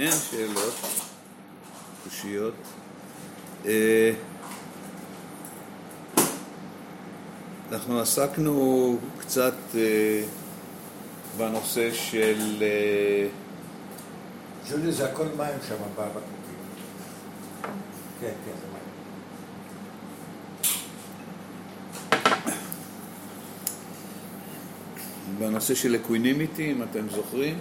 אין שאלות, קושיות. אה, אנחנו עסקנו קצת אה, בנושא של... אה, ג'ולי זה הכל מים שם בבקבוקים. כן, כן, זה מים. בנושא של equanimity, אם אתם זוכרים.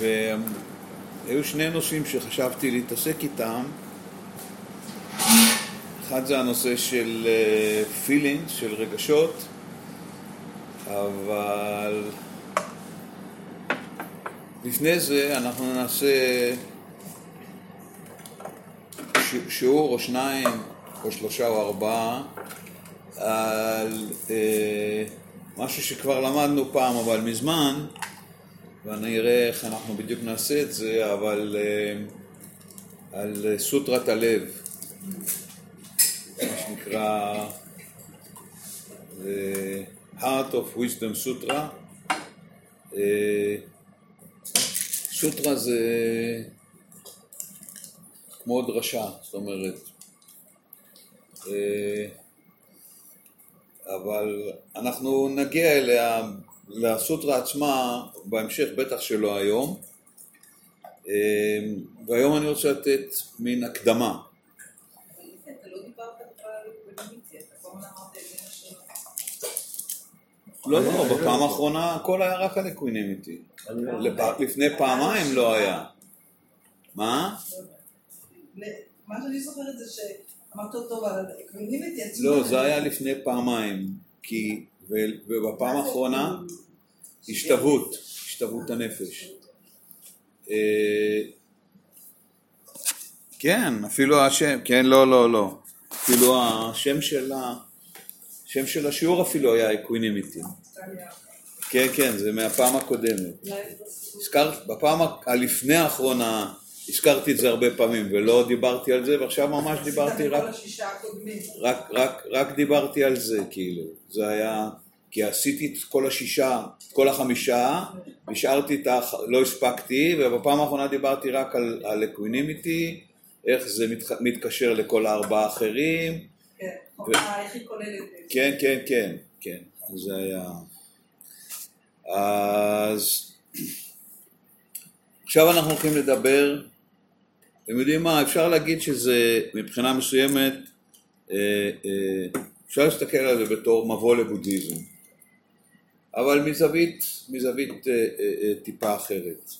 והיו שני נושאים שחשבתי להתעסק איתם. אחד זה הנושא של feelings, של רגשות, אבל לפני זה אנחנו נעשה שיעור או שניים או שלושה או ארבעה על אה, משהו שכבר למדנו פעם אבל מזמן ואני אראה איך אנחנו בדיוק נעשה את זה, אבל אה, על סוטרת הלב, מה שנקרא Heart of Wisdom Sutra. אה, סוטרה זה כמו דרשה, זאת אומרת, אה, אבל אנחנו נגיע אליה, לסוטרה עצמה, בהמשך בטח שלא היום, אה, והיום אני רוצה לתת מין הקדמה. לא. לא, לא, בפעם האחרונה הכל היה רק על equanimity. לפ- לפני פעמיים לא היה. מה? מה שאני זוכרת זה שאמרת אותו על equanimity עצמו. לא, זה היה לפני פעמיים, כי, ובפעם האחרונה השתוות, השתוות הנפש. אה, כן, אפילו השם, כן, לא, לא, לא. אפילו השם של ה... השם של השיעור אפילו היה equanimity. כן, כן, זה מהפעם הקודמת. הזכרת, בפעם הלפני האחרונה הזכרתי את זה הרבה פעמים ולא דיברתי על זה ועכשיו ממש דיברתי רק. רק, רק, רק דיברתי על זה כאילו, זה היה, כי עשיתי את כל השישה, כל החמישה, נשארתי את ה... לא הספקתי ובפעם האחרונה דיברתי רק על, על equanimity, איך זה מת, מתקשר לכל הארבעה האחרים, כן, מה, איך היא כוללת את זה. כן, כן, כן, כן, זה היה... אז עכשיו אנחנו הולכים לדבר, אתם יודעים מה, אפשר להגיד שזה מבחינה מסוימת, אה, אה, אפשר להסתכל על זה בתור מבוא לבודהיזם, אבל מזווית, מזווית אה, אה, אה, טיפה אחרת.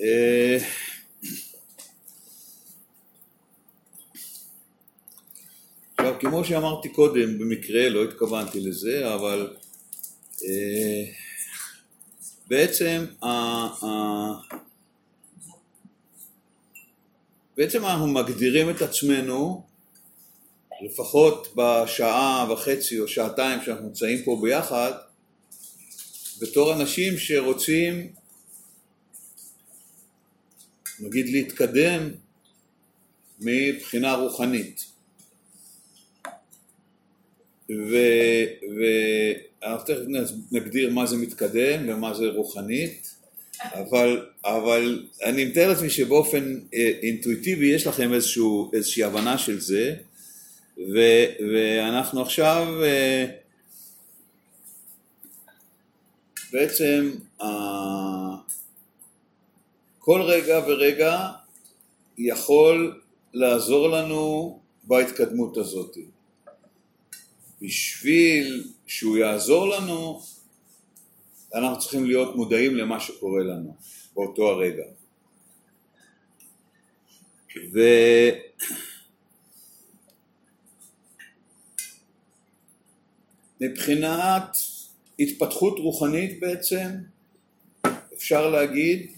אה, עכשיו, כמו שאמרתי קודם, במקרה לא התכוונתי לזה, אבל אה, בעצם, ה, ה, בעצם אנחנו מגדירים את עצמנו, לפחות בשעה וחצי או שעתיים שאנחנו נמצאים פה ביחד, בתור אנשים שרוצים, נגיד, להתקדם מבחינה רוחנית. ואנחנו תכף נגדיר מה זה מתקדם ומה זה רוחנית, אבל, אבל אני מתאר לעצמי שבאופן אה, אינטואיטיבי יש לכם איזשהו, איזושהי הבנה של זה, ו, ואנחנו עכשיו אה, בעצם כל רגע ורגע יכול לעזור לנו בהתקדמות הזאת. בשביל שהוא יעזור לנו, אנחנו צריכים להיות מודעים למה שקורה לנו באותו הרגע. ומבחינת התפתחות רוחנית בעצם, אפשר להגיד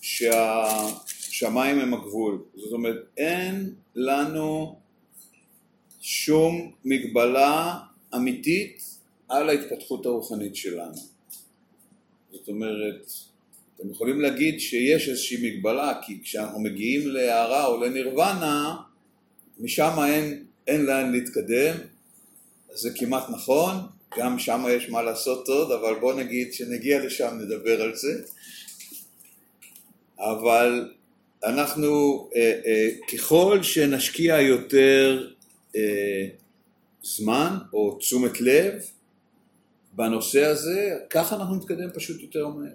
שהשמיים הם הגבול. זאת אומרת, אין לנו שום מגבלה אמיתית על ההתפתחות הרוחנית שלנו. זאת אומרת, אתם יכולים להגיד שיש איזושהי מגבלה, כי כשאנחנו מגיעים להערה או לנירוונה, משם אין, אין לאן להתקדם, זה כמעט נכון, גם שם יש מה לעשות עוד, אבל בוא נגיד שנגיע לשם נדבר על זה. אבל אנחנו, אה, אה, ככל שנשקיע יותר אה, זמן או תשומת לב בנושא הזה, ככה אנחנו נתקדם פשוט יותר מהר.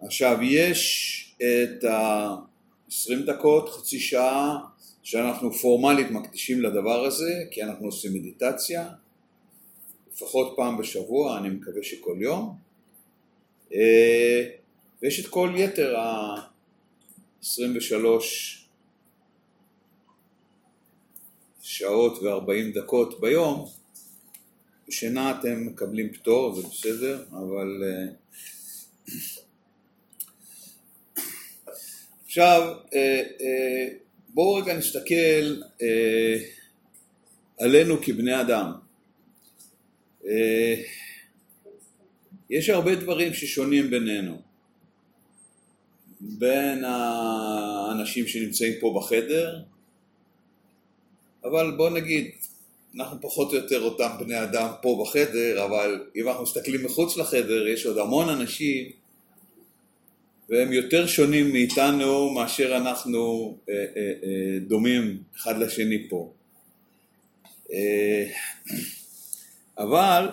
עכשיו, יש את ה-20 דקות, חצי שעה, שאנחנו פורמלית מקדישים לדבר הזה, כי אנחנו עושים מדיטציה, לפחות פעם בשבוע, אני מקווה שכל יום. ויש את כל יתר ה-23 שעות ו-40 דקות ביום, בשינה אתם מקבלים פטור, זה בסדר, אבל... אה, עכשיו, אה, אה, בואו רגע נסתכל עלינו כבני אדם. יש הרבה דברים ששונים בינינו. בין האנשים שנמצאים פה בחדר, אבל בוא נגיד, אנחנו פחות או יותר אותם בני אדם פה בחדר, אבל אם אנחנו מסתכלים מחוץ לחדר, יש עוד המון אנשים והם יותר שונים מאיתנו מאשר אנחנו אה, אה, אה, דומים אחד לשני פה. אבל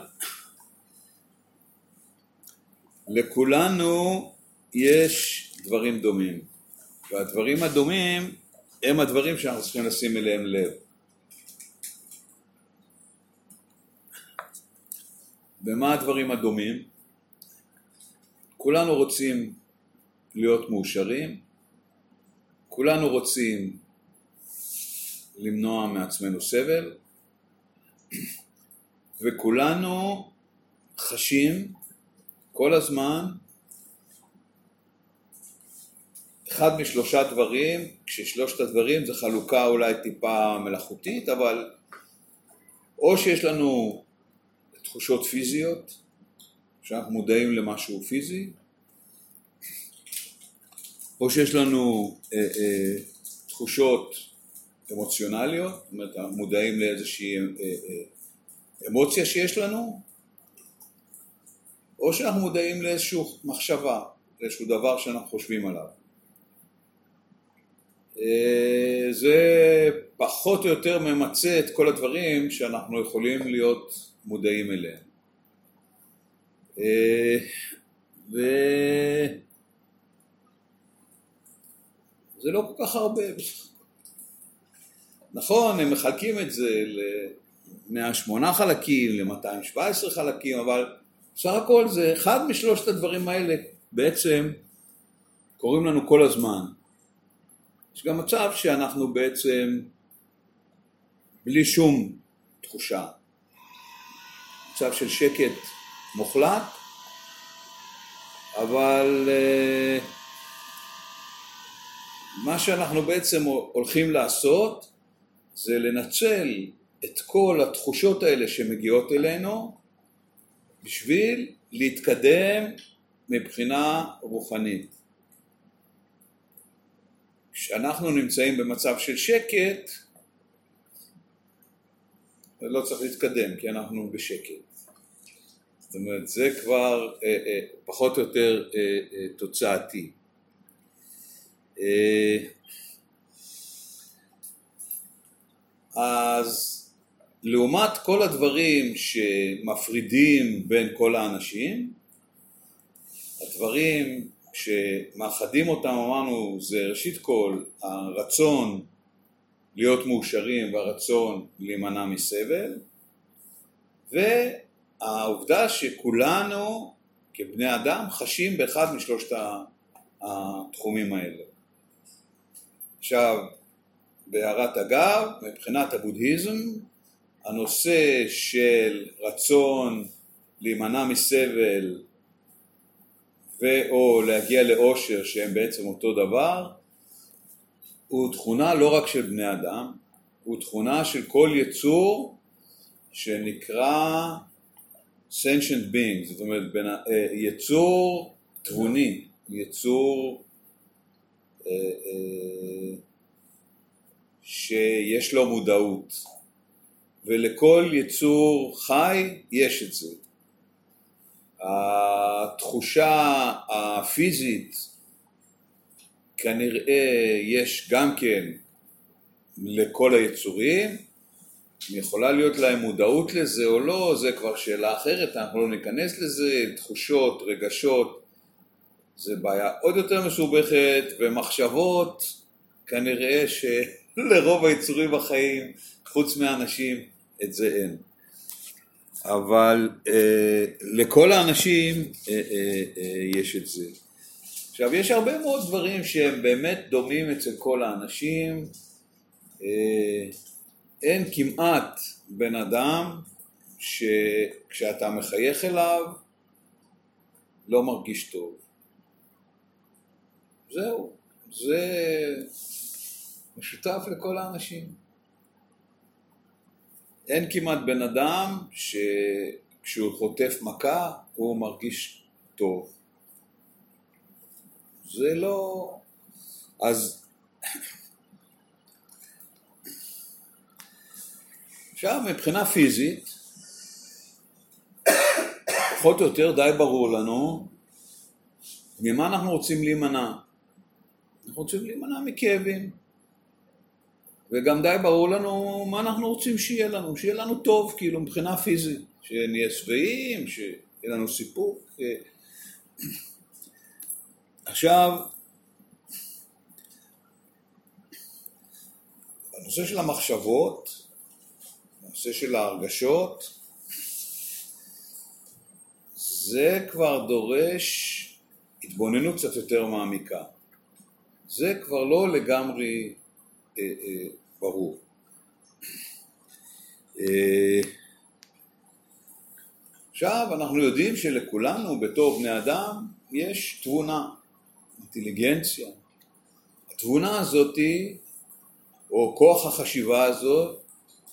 לכולנו יש דברים דומים, והדברים הדומים הם הדברים שאנחנו צריכים לשים אליהם לב. ומה הדברים הדומים? כולנו רוצים להיות מאושרים, כולנו רוצים למנוע מעצמנו סבל, וכולנו חשים כל הזמן אחד משלושה דברים, כששלושת הדברים זה חלוקה אולי טיפה מלאכותית, אבל או שיש לנו תחושות פיזיות, שאנחנו מודעים למשהו פיזי, או שיש לנו אה, אה, תחושות אמוציונליות, זאת אומרת מודעים לאיזושהי אה, אה, אמוציה שיש לנו, או שאנחנו מודעים לאיזושהי מחשבה, לאיזשהו דבר שאנחנו חושבים עליו. אה, זה פחות או יותר ממצה את כל הדברים שאנחנו יכולים להיות מודעים אליהם. אה, ו... זה לא כל כך הרבה. נכון, הם מחלקים את זה ל-108 חלקים, ל-217 חלקים, אבל בסך הכל זה אחד משלושת הדברים האלה בעצם קורים לנו כל הזמן. יש גם מצב שאנחנו בעצם בלי שום תחושה, מצב של שקט מוחלט, אבל uh, מה שאנחנו בעצם הולכים לעשות זה לנצל את כל התחושות האלה שמגיעות אלינו בשביל להתקדם מבחינה רוחנית. כשאנחנו נמצאים במצב של שקט, לא צריך להתקדם כי אנחנו בשקט. זאת אומרת, זה כבר אה, אה, פחות או יותר אה, אה, תוצאתי. אה, אז לעומת כל הדברים שמפרידים בין כל האנשים, הדברים שמאחדים אותם אמרנו זה ראשית כל הרצון להיות מאושרים והרצון להימנע מסבל והעובדה שכולנו כבני אדם חשים באחד משלושת התחומים האלה. עכשיו בהערת אגב, מבחינת הבודהיזם הנושא של רצון להימנע מסבל ואו להגיע לאושר שהם בעצם אותו דבר, הוא תכונה לא רק של בני אדם, הוא תכונה של כל יצור שנקרא sentient being, זאת אומרת בין, אה, יצור תבוני, יצור אה, אה, שיש לו מודעות ולכל יצור חי יש את זה. התחושה הפיזית כנראה יש גם כן לכל היצורים, יכולה להיות להם מודעות לזה או לא, זה כבר שאלה אחרת, אנחנו לא ניכנס לזה, תחושות, רגשות, זה בעיה עוד יותר מסובכת, ומחשבות, כנראה שלרוב היצורים החיים, חוץ מהאנשים, את זה אין. אבל אה, לכל האנשים אה, אה, אה, יש את זה. עכשיו, יש הרבה מאוד דברים שהם באמת דומים אצל כל האנשים. אה, אין כמעט בן אדם שכשאתה מחייך אליו לא מרגיש טוב. זהו, זה משותף לכל האנשים. אין כמעט בן אדם שכשהוא חוטף מכה הוא מרגיש טוב. זה לא... אז עכשיו מבחינה פיזית, פחות או יותר די ברור לנו ממה אנחנו רוצים להימנע. אנחנו רוצים להימנע מכאבים. וגם די ברור לנו מה אנחנו רוצים שיהיה לנו, שיהיה לנו טוב, כאילו, מבחינה פיזית, שנהיה שבעים, שיהיה לנו סיפוק. עכשיו, בנושא של המחשבות, בנושא של ההרגשות, זה כבר דורש התבוננות קצת יותר מעמיקה. זה כבר לא לגמרי אה, אה, ברור. אה, עכשיו אנחנו יודעים שלכולנו בתור בני אדם יש תבונה, אינטליגנציה. התבונה הזאתי, או כוח החשיבה הזאת,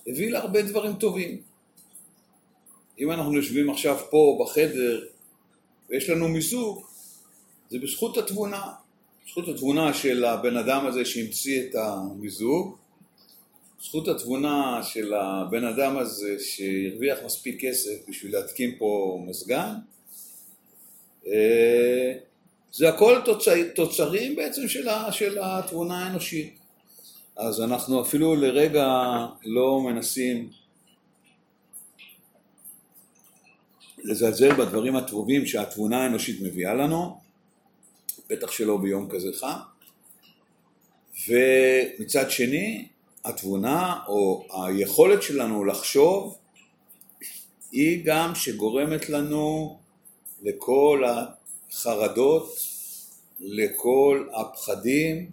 הביא להרבה דברים טובים. אם אנחנו יושבים עכשיו פה בחדר ויש לנו מיזוג, זה בזכות התבונה. זכות התבונה של הבן אדם הזה שהמציא את המיזוג, זכות התבונה של הבן אדם הזה שהרוויח מספיק כסף בשביל להתקין פה מזגן, אה, זה הכל תוצר, תוצרים בעצם של, של התבונה האנושית. אז אנחנו אפילו לרגע לא מנסים לזלזל בדברים הטובים שהתבונה האנושית מביאה לנו, בטח שלא ביום כזה חם. ומצד שני, התבונה או היכולת שלנו לחשוב היא גם שגורמת לנו לכל החרדות, לכל הפחדים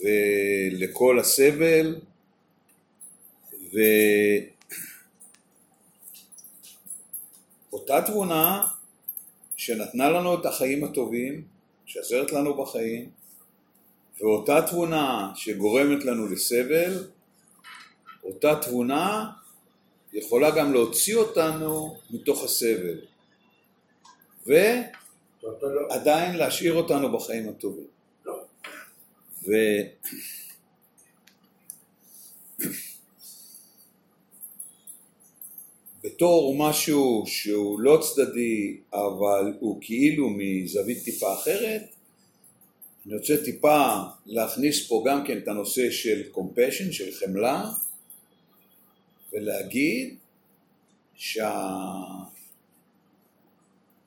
ולכל הסבל. ואותה תבונה שנתנה לנו את החיים הטובים, שעזרת לנו בחיים, ואותה תבונה שגורמת לנו לסבל, אותה תבונה יכולה גם להוציא אותנו מתוך הסבל, ועדיין להשאיר אותנו בחיים הטובים. ו... בתור משהו שהוא לא צדדי, אבל הוא כאילו מזווית טיפה אחרת, אני רוצה טיפה להכניס פה גם כן את הנושא של compassion, של חמלה, ולהגיד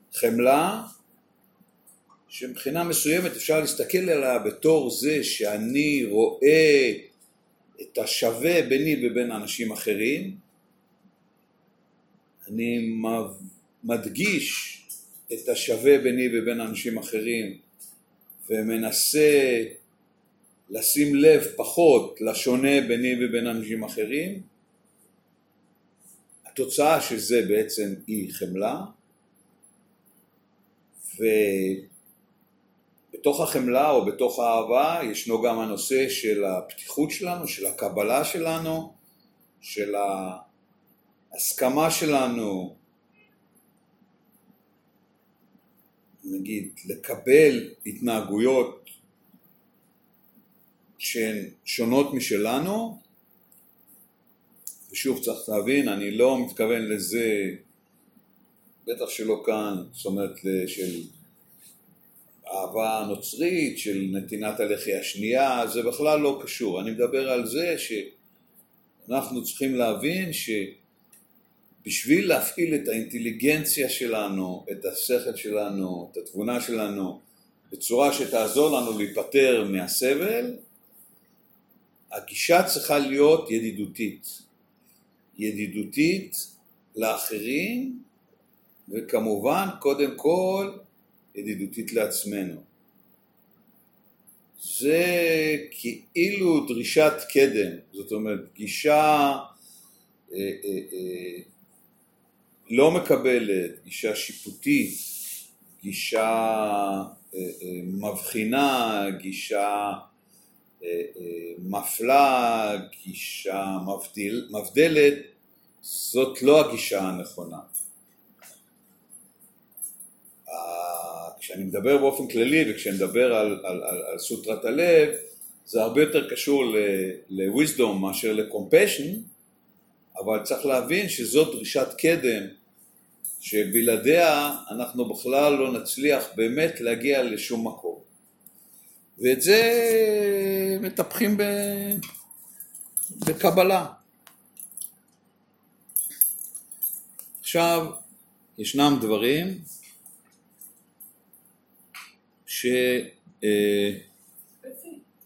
שהחמלה, שמבחינה מסוימת אפשר להסתכל עליה בתור זה שאני רואה את השווה ביני ובין אנשים אחרים, אני מדגיש את השווה ביני ובין אנשים אחרים ומנסה לשים לב פחות לשונה ביני ובין אנשים אחרים, התוצאה של זה בעצם היא חמלה, ובתוך החמלה או בתוך האהבה ישנו גם הנושא של הפתיחות שלנו, של הקבלה שלנו, של ההסכמה שלנו נגיד, לקבל התנהגויות שהן שונות משלנו, ושוב צריך להבין, אני לא מתכוון לזה, בטח שלא כאן, זאת אומרת של אהבה נוצרית, של נתינת הלחי השנייה, זה בכלל לא קשור. אני מדבר על זה שאנחנו צריכים להבין שבשביל להפעיל את האינטליגנציה שלנו, את השכל שלנו, את התבונה שלנו, בצורה שתעזור לנו להיפטר מהסבל, הגישה צריכה להיות ידידותית. ידידותית לאחרים, וכמובן, קודם כל, ידידותית לעצמנו. זה כאילו דרישת קדם, זאת אומרת גישה אה, אה, אה, לא מקבלת, גישה שיפוטית, גישה אה, אה, מבחינה, גישה אה, מפלה, גישה מבדיל, מבדלת, זאת לא הגישה הנכונה. כשאני מדבר באופן כללי וכשאני מדבר על, על, על, על סוטרת הלב, זה הרבה יותר קשור ל-wisdom מאשר ל-compassion, אבל צריך להבין שזאת דרישת קדם שבלעדיה אנחנו בכלל לא נצליח באמת להגיע לשום מקום. ואת זה מטפחים ב... בקבלה. עכשיו, ישנם דברים ש... אה,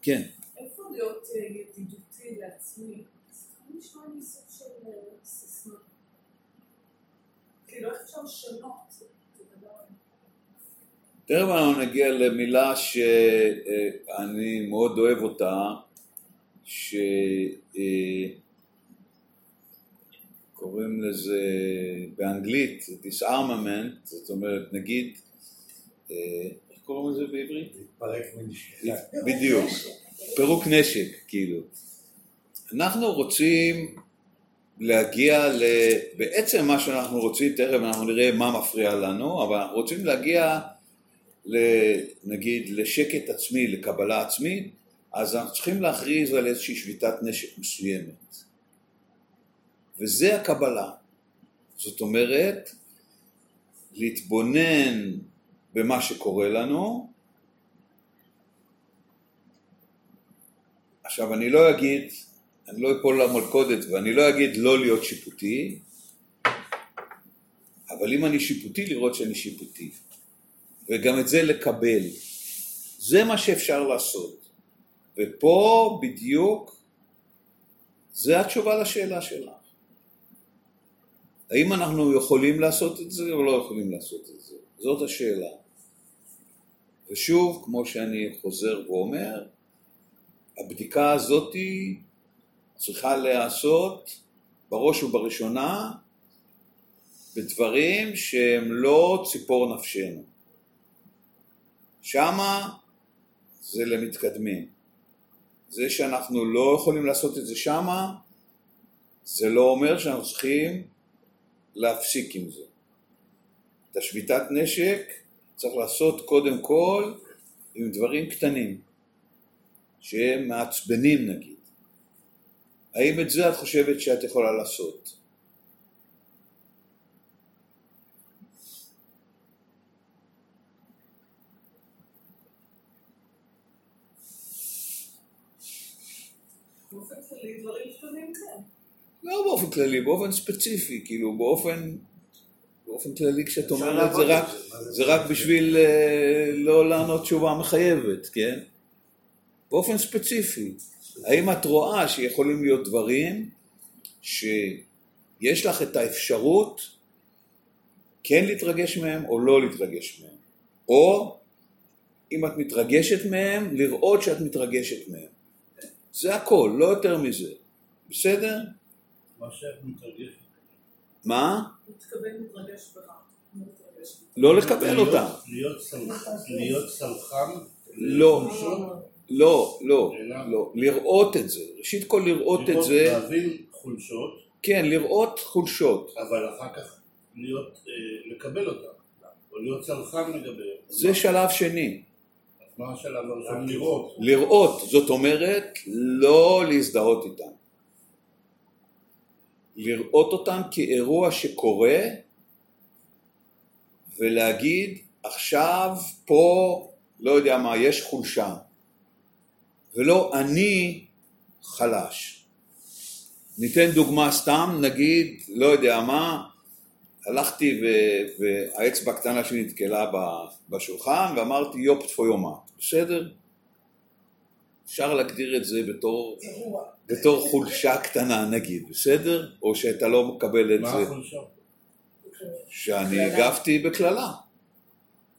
כן. איפה להיות אה, ידידותי לעצמי? זה נשמע לי סוג של אה, סיסמה. כאילו, איך אפשר לשנות? תכף אנחנו נגיע למילה שאני מאוד אוהב אותה, שקוראים לזה באנגלית disarmament, זאת אומרת נגיד קוראים לזה בעברית? להתפרק מנשק. בדיוק, פירוק נשק, כאילו. אנחנו רוצים להגיע ל... בעצם מה שאנחנו רוצים, תכף אנחנו נראה מה מפריע לנו, אבל אנחנו רוצים להגיע, ל... נגיד, לשקט עצמי, לקבלה עצמית, אז אנחנו צריכים להכריז על איזושהי שביתת נשק מסוימת. וזה הקבלה. זאת אומרת, להתבונן במה שקורה לנו. עכשיו אני לא אגיד, אני לא אפול למלכודת ואני לא אגיד לא להיות שיפוטי, אבל אם אני שיפוטי, לראות שאני שיפוטי. וגם את זה לקבל. זה מה שאפשר לעשות. ופה בדיוק, זה התשובה לשאלה שלך. האם אנחנו יכולים לעשות את זה או לא יכולים לעשות את זה? זאת השאלה. ושוב, כמו שאני חוזר ואומר, הבדיקה הזאת צריכה להיעשות בראש ובראשונה בדברים שהם לא ציפור נפשנו. שמה זה למתקדמים. זה שאנחנו לא יכולים לעשות את זה שמה, זה לא אומר שאנחנו צריכים להפסיק עם זה. את השביתת נשק צריך לעשות קודם כל עם דברים קטנים, שהם מעצבנים נגיד. האם את זה את חושבת שאת יכולה לעשות? כן. לא באופן כללי, באופן ספציפי, כאילו באופן באופן כללי כשאת אומרת זה רק, זה רק בשביל אה, לא לענות תשובה מחייבת, כן? באופן ספציפי. האם את רואה שיכולים להיות דברים שיש לך את האפשרות כן להתרגש מהם או לא להתרגש מהם? או אם את מתרגשת מהם, לראות שאת מתרגשת מהם. זה הכל, לא יותר מזה. בסדר? מה שאת מתרגשת מה? לא לקבל אותה. להיות סלחן? לא, לא, לא, לא, לראות את זה. ראשית כל לראות את זה. להבין חולשות. כן, לראות חולשות. אבל אחר כך להיות, אה, לקבל אותה. או להיות סלחן לגביהם. זה שלב שני. מה השלב הראשון? לראות. לראות, זאת אומרת לא להזדהות איתם. לראות אותם כאירוע שקורה ולהגיד עכשיו פה לא יודע מה יש חולשה ולא אני חלש. ניתן דוגמה סתם נגיד לא יודע מה הלכתי והאצבע הקטנה שלי נתקלה בשולחן ואמרתי יופ תפו יומה בסדר? אפשר להגדיר את זה בתור, בתור חולשה קטנה נגיד, בסדר? או שאתה לא מקבל את מה זה. החולשה? שאני הגבתי בקללה.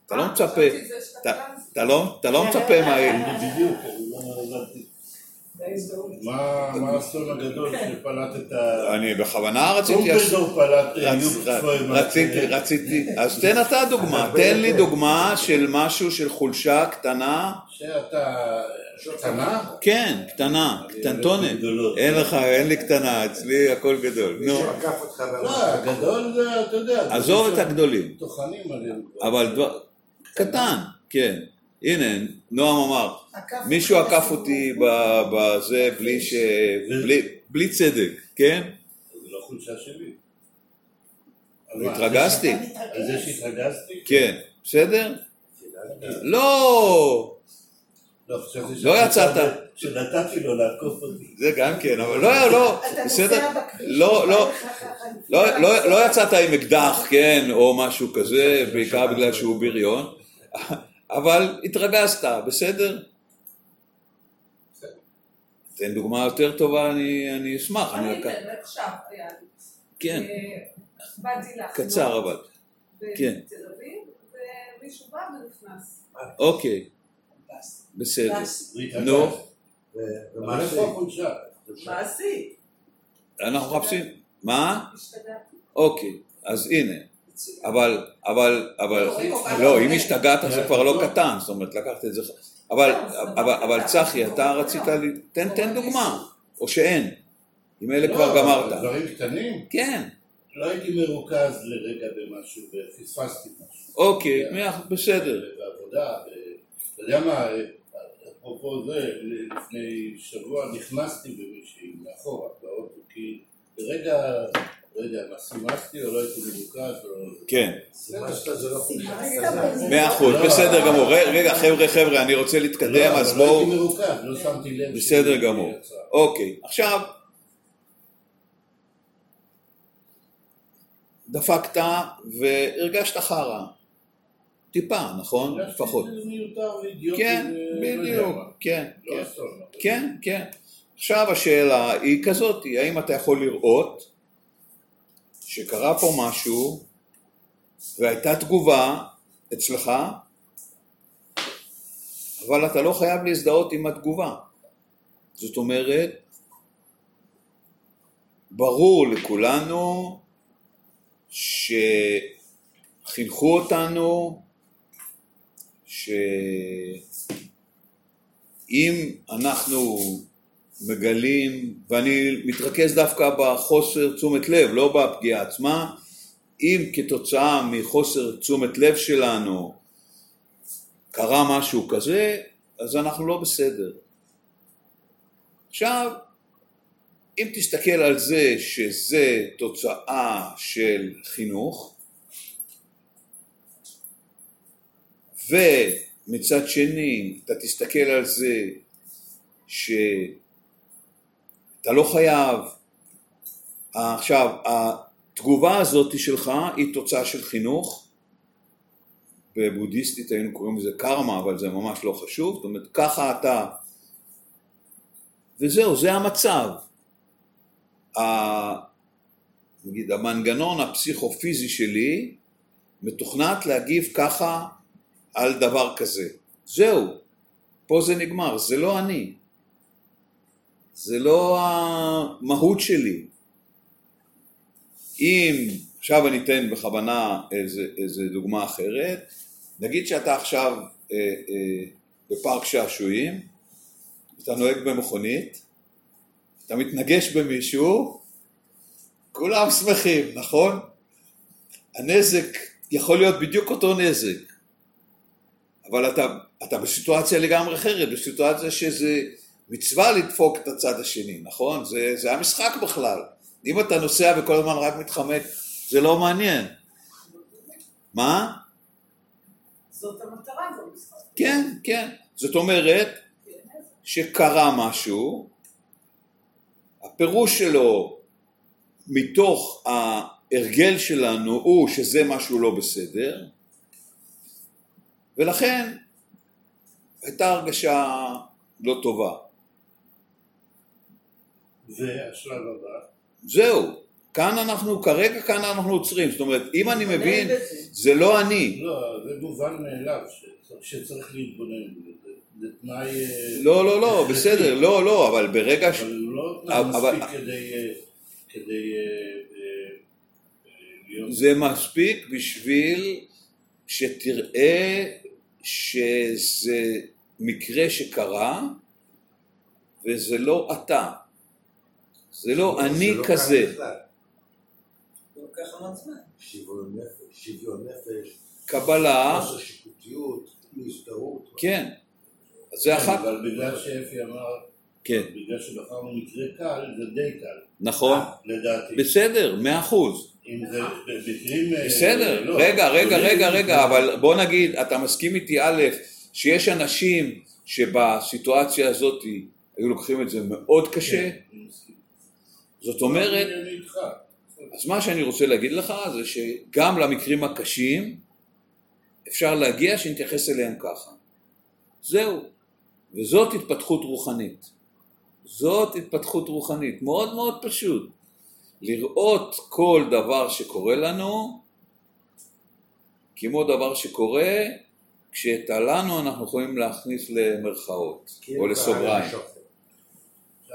אתה לא אה, מצפה, לא- אתה לא מצפה מה... בדיוק, אני לא הבנתי. זה ההזדהות. מה מה האסון הגדול שפלט את ה... אני בכוונה רציתי... טרומפלדור פלט רצ- איוב צפוי רציתי, רציתי, אז תן אתה דוגמה, תן לי דוגמה של משהו של חולשה קטנה, שאתה קטנה? כן, קטנה, קטנטונת. אין לך, אין לי קטנה, אצלי הכל גדול, נו, לא. הגדול זה, אתה יודע. עזוב זה את הגדולים, טוחנים עליהם. אבל קטן, כן, הנה, נועם אמר, מישהו עקף. אותי בזה בלי ש... בלי- בלי צדק, כן? זה לא חולשה שלי. התרגזתי, על זה שהתרגזתי? כן, בסדר? לא, לא, לא יצאת. שנתתי לו לעקוף אותי. זה גם כן, אבל לא, לא, בסדר, לא, לא, לא, לא, לא יצאת עם אקדח, כן, או משהו כזה, בעיקר בגלל שהוא בריון, אבל התרגזת, בסדר? תן דוגמה יותר טובה, אני, אני אשמח, אני באמת עכשיו. כן, אה, באתי לחנות קצר אבל, כן. בתל אביב, ומישהו בא ונכנס. אוקיי, בסדר. נו, החולשה? מעשי. אנחנו מחפשים, מה? השתגעתי. אוקיי, אז הנה, אבל, אבל, אבל, לא, לא, אם השתגעת זה כבר לא קטן, זאת אומרת, לקחת את זה, אבל, אבל, אבל צחי, אתה רצית, לי- תן, תן דוגמה, או שאין, עם אלה כבר לא, גמרת, דברים קטנים? כן, לא הייתי מרוכז לרגע במשהו ופספסתי משהו. אוקיי, מאה- בסדר, בעבודה, אתה יודע מה, אפרופו זה, לפני שבוע נכנסתי במישהי מאחורה באוטו, כי לרגע, לא יודע, מה סימסתי או לא הייתי מרוכז, או... כן, סימסת זה לא סימסת קטנה. בזה. מאה אחוז, לא. בסדר גמור, רגע חבר'ה חבר'ה, אני רוצה לא, להתקדם, אז אבל לא בואו, הייתי מרוכז, לא שמתי לב. בסדר גמור. אוקיי, עכשיו, דפקת והרגשת חרא, טיפה, נכון? לפחות. כן, בדיוק. כן, לא כן, כן, כן. עכשיו השאלה היא כזאת, האם אתה יכול לראות שקרה פה משהו והייתה תגובה אצלך, אבל אתה לא חייב להזדהות עם התגובה. זאת אומרת, ברור לכולנו שחינכו אותנו שאם אנחנו מגלים, ואני מתרכז דווקא בחוסר תשומת לב, לא בפגיעה עצמה, אם כתוצאה מחוסר תשומת לב שלנו קרה משהו כזה, אז אנחנו לא בסדר. עכשיו, אם תסתכל על זה שזה תוצאה של חינוך, ומצד שני אתה תסתכל על זה שאתה לא חייב, עכשיו התגובה הזאת שלך היא תוצאה של חינוך, בבודהיסטית היינו קוראים לזה קרמה אבל זה ממש לא חשוב, זאת אומרת ככה אתה, וזהו זה המצב, נגיד המנגנון הפסיכופיזי שלי מתוכנת להגיב ככה על דבר כזה. זהו, פה זה נגמר, זה לא אני. זה לא המהות שלי. אם, עכשיו אני אתן בכוונה איזה, איזה דוגמה אחרת, נגיד שאתה עכשיו אה, אה, בפארק שעשועים, אתה נוהג במכונית, אתה מתנגש במישהו, כולם שמחים, נכון? הנזק יכול להיות בדיוק אותו נזק, אבל אתה, אתה בסיטואציה לגמרי אחרת, בסיטואציה שזה מצווה לדפוק את הצד השני, נכון? זה, זה המשחק בכלל. אם אתה נוסע וכל הזמן רק מתחמק, זה לא מעניין. מה? זאת המטרה במשחק. כן, כן. זאת אומרת שקרה משהו, הפירוש שלו מתוך ההרגל שלנו הוא שזה משהו לא בסדר, ולכן הייתה הרגשה לא טובה. והשלב הבא, זהו, כאן אנחנו, כרגע כאן אנחנו עוצרים, זאת אומרת, אם אני מבין, בזה. זה לא אני, לא, זה מובן מאליו שצריך- שצריך להתבונן, זה- זה תנאי... אה, לא, לא, לא. בסדר, לא, לא, אבל ברגע ש... אבל הוא לא תנאי מספיק כדי... אה, כדי אה. זה מספיק בשביל שתראה שזה מקרה שקרה וזה לא אתה, זה לא אני זה לא כזה, קל בכלל. זה לוקח המון זמן. שוויון נפש, קבלה, חוסר שיפוטיות, הזדהות. כן, זה אחת, אבל בגלל שאפי אמר, כן, בגלל שבחרנו מקרה קל, זה די קל, נכון, לדעתי. בסדר, מאה אחוז, אם זה במקרים... אה, בסדר, לא, רגע, רגע, רגע, רגע, אבל בוא נגיד, אתה מסכים איתי א', שיש אנשים שבסיטואציה הזאת היו לוקחים את זה מאוד קשה, כן, אני. זאת אומרת. אז מה שאני רוצה להגיד לך זה שגם למקרים הקשים אפשר להגיע שנתייחס אליהם ככה. זהו. וזאת התפתחות רוחנית. זאת התפתחות רוחנית. מאוד מאוד פשוט. לראות כל דבר שקורה לנו כמו דבר שקורה כשאת הלנו אנחנו יכולים להכניס למרכאות כאילו או לסוגריים.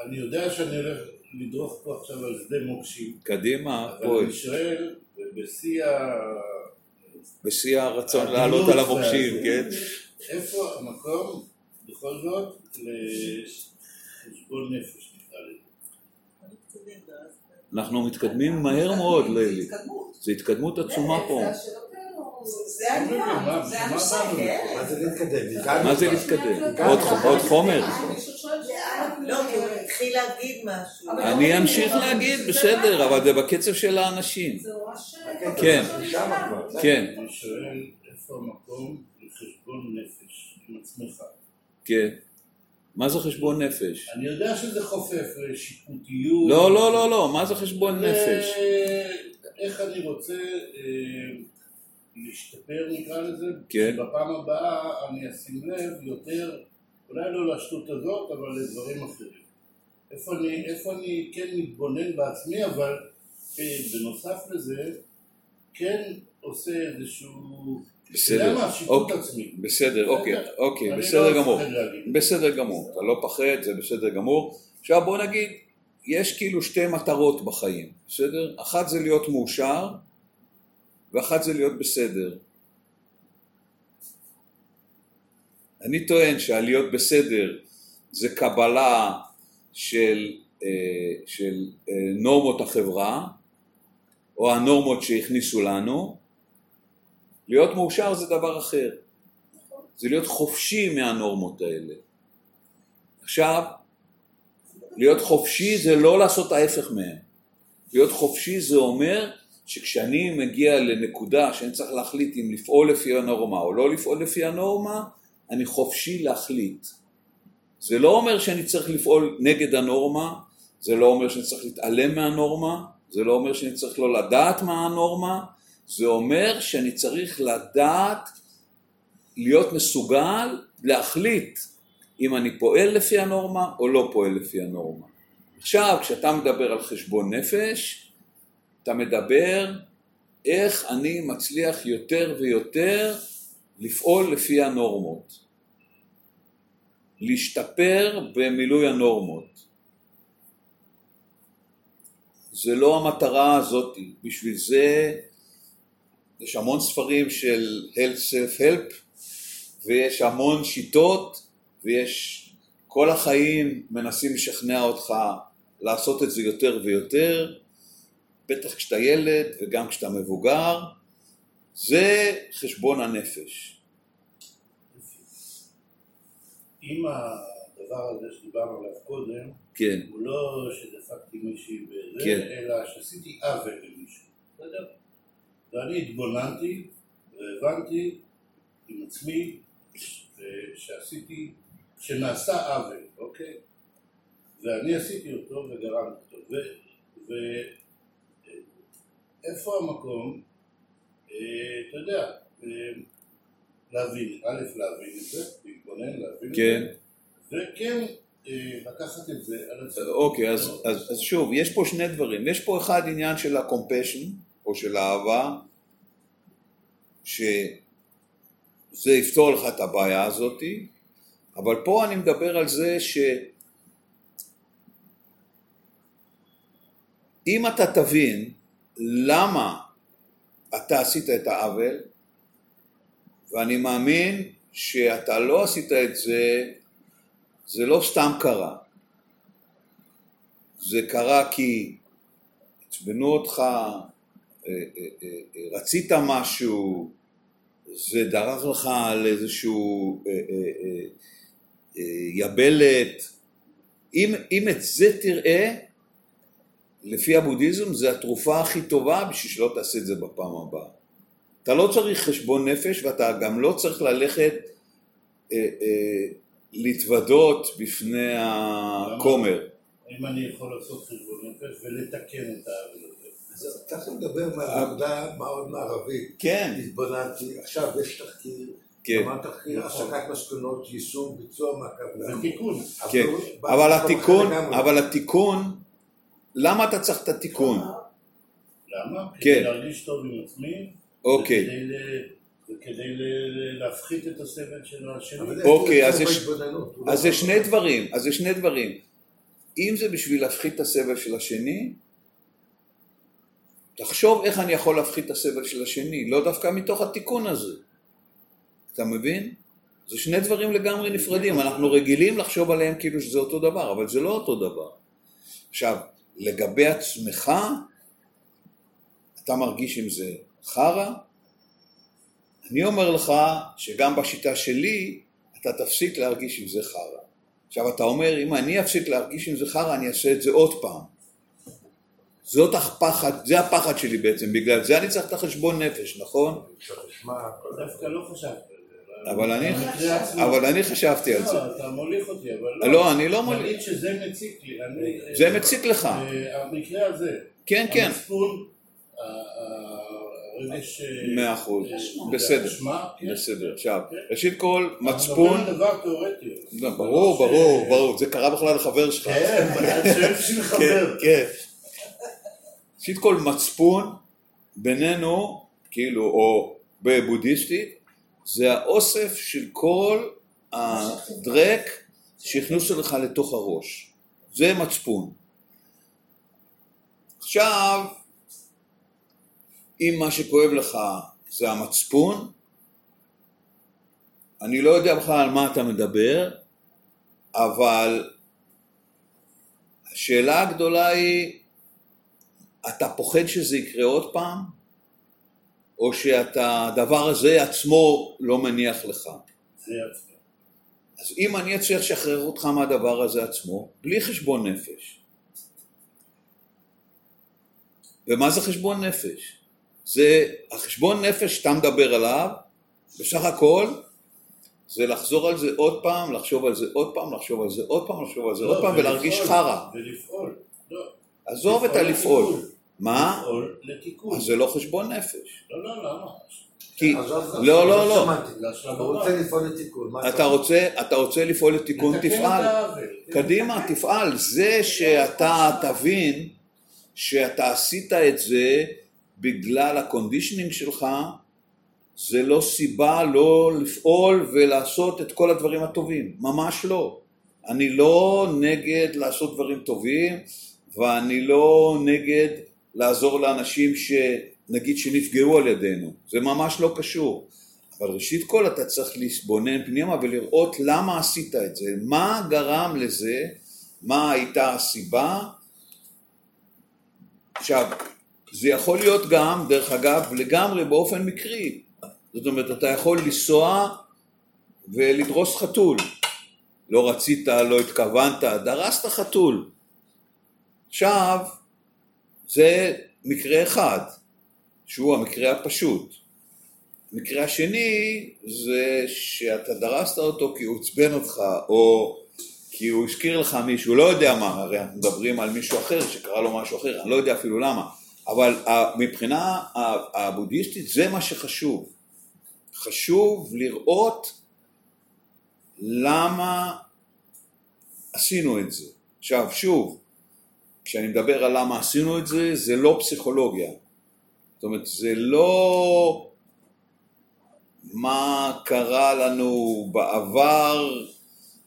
אני יודע שאני הולך לדרוך פה עכשיו על שדה מוקשים, קדימה, אבל פועל. אני שואל, בשיא ה... בשיא הרצון לעלות על המוקשים, כן? איפה המקום, בכל זאת, לחשבון נפש, נקרא לזה. אנחנו מתקדמים מהר מאוד, לילי. התקדמות. זו התקדמות עצומה פה. זה העניין, מה- זה מה הנושא, באנו כן. מה זה להתקדם? הגענו מה זה כבר. להתקדם? עוד חומר? לא, כי הוא התחיל להגיד משהו. אני אמשיך להגיד, בסדר, אבל זה בקצב של האנשים. זה ממש... כן. שם כבר. כן, אני שואל, איפה המקום לחשבון נפש עם עצמך? כן. מה זה חשבון נפש? אני יודע שזה חופף לשיפוטיות. לא, לא, לא, לא, מה זה חשבון נפש? אה, איך אני רוצה אה, להשתפר נקרא לזה, כן. בפעם הבאה אני אשים לב יותר, אולי לא לשטות הזאת, אבל לדברים אחרים. איפה אני, איפה אני כן מתבונן בעצמי, אבל אה, בנוסף לזה, כן עושה איזשהו, בסדר, אוקיי. בסדר, אוקיי, אוקיי, אני בסדר לא גמור. בסדר גמור, אתה לא פחד, זה בסדר גמור. עכשיו בוא נגיד, יש כאילו שתי מטרות בחיים, בסדר? אחת זה להיות מאושר, ואחת זה להיות בסדר. אני טוען שהלהיות בסדר זה קבלה של, אה, של אה, נורמות החברה, או הנורמות שהכניסו לנו. להיות מאושר זה דבר אחר. זה להיות חופשי מהנורמות האלה. עכשיו, להיות חופשי זה לא לעשות ההפך מהם. להיות חופשי זה אומר שכשאני מגיע לנקודה שאני צריך להחליט אם לפעול לפי הנורמה או לא לפעול לפי הנורמה, אני חופשי להחליט. זה לא אומר שאני צריך לפעול נגד הנורמה, זה לא אומר שאני צריך להתעלם מהנורמה, זה לא אומר שאני צריך לא לדעת מה הנורמה, זה אומר שאני צריך לדעת להיות מסוגל להחליט אם אני פועל לפי הנורמה או לא פועל לפי הנורמה. עכשיו, כשאתה מדבר על חשבון נפש, אתה מדבר איך אני מצליח יותר ויותר לפעול לפי הנורמות. להשתפר במילוי הנורמות. זה לא המטרה הזאת, בשביל זה יש המון ספרים של self-help ויש המון שיטות ויש כל החיים מנסים לשכנע אותך לעשות את זה יותר ויותר, בטח כשאתה ילד וגם כשאתה מבוגר, זה חשבון הנפש. אם הדבר הזה שדיברנו עליו קודם, כן, הוא לא שדפקתי מישהי בזה, כן. אלא שעשיתי עוול למישהו. בסדר? ואני התבוננתי והבנתי עם עצמי שעשיתי, שנעשה עוול, אוקיי? ואני עשיתי אותו וגרמתי אותו. ואיפה המקום, אה, אתה יודע, אה, להבין, א', להבין את זה, להתבונן, להבין את כן. זה, וכן אה, לקחת את זה על עצמי. אוקיי, אז, אז, אז שוב, יש פה שני דברים. יש פה אחד עניין של ה-compassion, או של האהבה, שזה יפתור לך את הבעיה הזאתי, אבל פה אני מדבר על זה ש... אם אתה תבין למה אתה עשית את העוול, ואני מאמין שאתה לא עשית את זה, זה לא סתם קרה. זה קרה כי עצבנו אותך, אה, אה, אה, רצית משהו, זה דרך לך על איזשהו יבלת. אם, אם את זה תראה, לפי הבודהיזם זה התרופה הכי טובה בשביל שלא תעשה את זה בפעם הבאה. אתה לא צריך חשבון נפש ואתה גם לא צריך ללכת אה, אה, להתוודות בפני הכומר. האם אני יכול לעשות חשבון נפש ולתקן את העוול הזה? אז צריך לדבר מהעבודה מאוד מערבית. כן, התבוננתי, עכשיו יש תחקיר, כן. כלומר תחקיר, נכון. הסקת מסקנות, יישום, ביצוע מעקב. זה תיקון. כן, אבל- אבל התיקון. אבל התיקון, למה אתה צריך את התיקון? למה? כן. כדי להרגיש טוב עם עצמי. אוקיי, וכדי להפחית את הסבל של השני. אוקיי, יש אז לא זה שני דברים, אז זה שני דברים. אם זה בשביל להפחית את הסבל של השני, תחשוב איך אני יכול להפחית את הסבל של השני, לא דווקא מתוך התיקון הזה. אתה מבין? זה שני דברים לגמרי נפרדים, אנחנו רגילים לחשוב עליהם כאילו שזה אותו דבר, אבל זה לא אותו דבר. עכשיו, לגבי עצמך, אתה מרגיש עם זה חרא? אני אומר לך שגם בשיטה שלי, אתה תפסיק להרגיש עם זה חרא. עכשיו אתה אומר, אם אני אפסיק להרגיש עם זה חרא, אני אעשה את זה עוד פעם. זאת הפחד, זה הפחד שלי בעצם, בגלל זה אני צריך את החשבון נפש, נכון? דווקא לא חשבתי. אבל אני- חשבתי על זה. לא, אתה מוליך אותי, אבל לא, אני לא מוליך. נגיד שזה מציק לי. זה מציק לך. אה, המקרה הזה. כן, כן, המצפון, הרגש... אה, מאה אחוז, בסדר, כן. בסדר. עכשיו, כן. ראשית כל, מצפון, מדברים על דבר תיאורטי. לא, ברור, ברור, ברור, זה קרה בכלל לחבר שלך. כן, אני שואל בשביל כן, חבר. כן. ראשית כל מצפון בינינו, כאילו, או בבודהיסטית, זה האוסף של כל הדרק שהכניסו לך לתוך הראש. זה מצפון. עכשיו, אם מה שכואב לך זה המצפון, אני לא יודע בכלל על מה אתה מדבר, אבל השאלה הגדולה היא, אתה פוחד שזה יקרה עוד פעם? או שאתה, הדבר הזה עצמו לא מניח לך? זה עצמו. אז אם אני אצליח לשחרר אותך מהדבר הזה עצמו, בלי חשבון נפש. ומה זה חשבון נפש? זה החשבון נפש שאתה מדבר עליו, בסך הכל, זה לחזור על זה עוד פעם, לחשוב על זה עוד פעם, לחשוב על זה עוד פעם, לחשוב על זה עוד לא, פעם, ולהרגיש חרא. ולפעול. לא. עזוב את לפעול הלפעול. מה? לפעול לתיקון. אז זה לא חשבון נפש. לא, לא, למה? כי, עזוב, לא, לא, לא. שמעתי. לשלב אתה רוצה לפעול לתיקון. אתה רוצה, אתה רוצה לפעול לתיקון, תפעל. קדימה, תפעל. זה שאתה תבין שאתה עשית את זה בגלל ה conditioning שלך, זה לא סיבה לא לפעול ולעשות את כל הדברים הטובים. ממש לא. אני לא נגד לעשות דברים טובים, ואני לא נגד לעזור לאנשים שנגיד שנפגעו על ידינו. זה ממש לא קשור. אבל ראשית כל אתה צריך להתבונן פנימה ולראות למה עשית את זה, מה גרם לזה, מה הייתה הסיבה. עכשיו, זה יכול להיות גם, דרך אגב, לגמרי באופן מקרי. זאת אומרת, אתה יכול לנסוע ולדרוס חתול, לא רצית, לא התכוונת, דרסת חתול. עכשיו, זה מקרה אחד, שהוא המקרה הפשוט. המקרה השני זה שאתה דרסת אותו כי הוא עצבן אותך, או כי הוא הזכיר לך מישהו, לא יודע מה, הרי אנחנו מדברים על מישהו אחר שקרה לו משהו אחר, אני לא יודע אפילו למה, אבל מבחינה הבודהיסטית זה מה שחשוב. חשוב לראות למה עשינו את זה. עכשיו, שוב, כשאני מדבר על למה עשינו את זה, זה לא פסיכולוגיה. זאת אומרת, זה לא מה קרה לנו בעבר,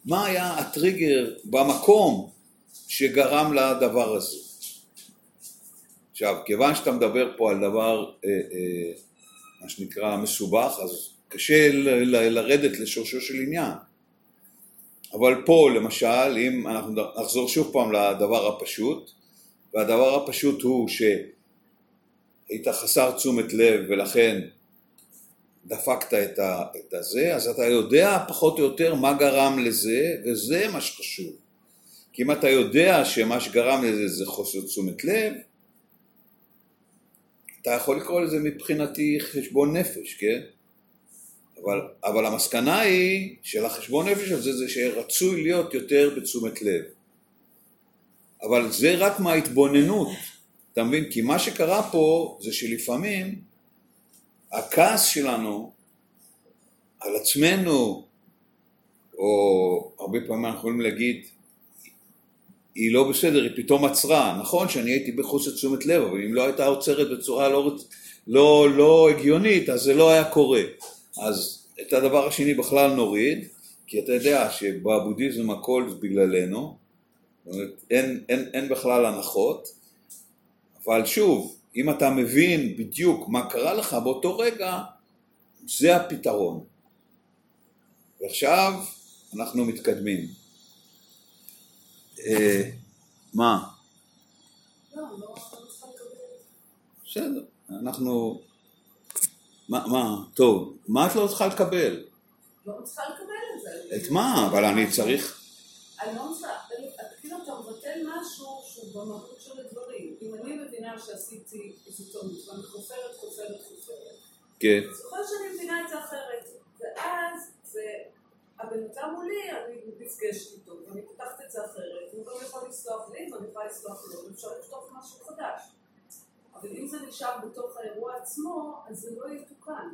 מה היה הטריגר במקום שגרם לדבר הזה. עכשיו, כיוון שאתה מדבר פה על דבר, אה, אה, מה שנקרא, מסובך, אז קשה לרדת לשורשו של עניין. אבל פה, למשל, אם אנחנו נחזור שוב פעם לדבר הפשוט, והדבר הפשוט הוא שהיית חסר תשומת לב ולכן דפקת את, ה, את הזה, אז אתה יודע פחות או יותר מה גרם לזה, וזה מה שחשוב. כי אם אתה יודע שמה שגרם לזה זה חוסר תשומת לב, אתה יכול לקרוא לזה מבחינתי חשבון נפש, כן? אבל, אבל המסקנה היא של החשבון נפש הזה זה שרצוי להיות יותר בתשומת לב. אבל זה רק מההתבוננות, אתה מבין? כי מה שקרה פה זה שלפעמים הכעס שלנו על עצמנו, או הרבה פעמים אנחנו יכולים להגיד, היא לא בסדר, היא פתאום עצרה. נכון שאני הייתי בחוסר תשומת לב, אבל אם לא הייתה עוצרת בצורה לא, לא, לא הגיונית, אז זה לא היה קורה. אז את הדבר השני בכלל נוריד, כי אתה יודע שבבודהיזם הכל זה בגללנו, זאת אומרת, אין, אין, אין בכלל הנחות, אבל שוב, אם אתה מבין בדיוק מה קרה לך באותו רגע, זה הפתרון. ועכשיו אנחנו מתקדמים. אה, מה? לא, לא, לא. בסדר, אנחנו... מה, מה, טוב, מה את לא צריכה לקבל? לא צריכה לקבל את זה. את מה? אבל אני צריך... אני לא אתה כאילו אתה מבטל משהו שהוא במהות של הדברים. אם אני מבינה שעשיתי איזה טעות, ואני חופרת, חופרת, חופרת, כן, להיות שאני מבינה את זה אחרת. ואז זה, הבן אדם מולי, אני נפגשת איתו, ואני פותחת את זה אחרת, והוא גם יכול לסלוח לי, ואני יכולה לסלוח לו, ואפשר לפתוח משהו חדש. אבל אם זה נשאר בתוך האירוע עצמו, אז זה לא יתוקן.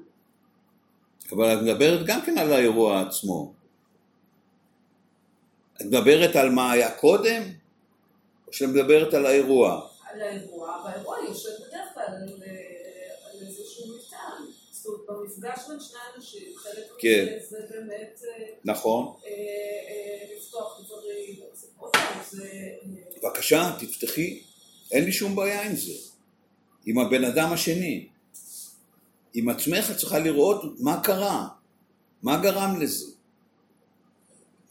אבל את מדברת גם כן על האירוע עצמו. את מדברת על מה היה קודם, או שאת מדברת על האירוע? על האירוע, והאירוע יושב בדרך כלל על, על איזשהו מטען. זאת אומרת, במפגש בין שני אנשים, חלק כן. זה באמת אה, נכון. אה, אה, לפתוח דברים. אה, בבקשה, תפתחי, אין לי שום בעיה עם זה. עם הבן אדם השני. עם עצמך את צריכה לראות מה קרה, מה גרם לזה.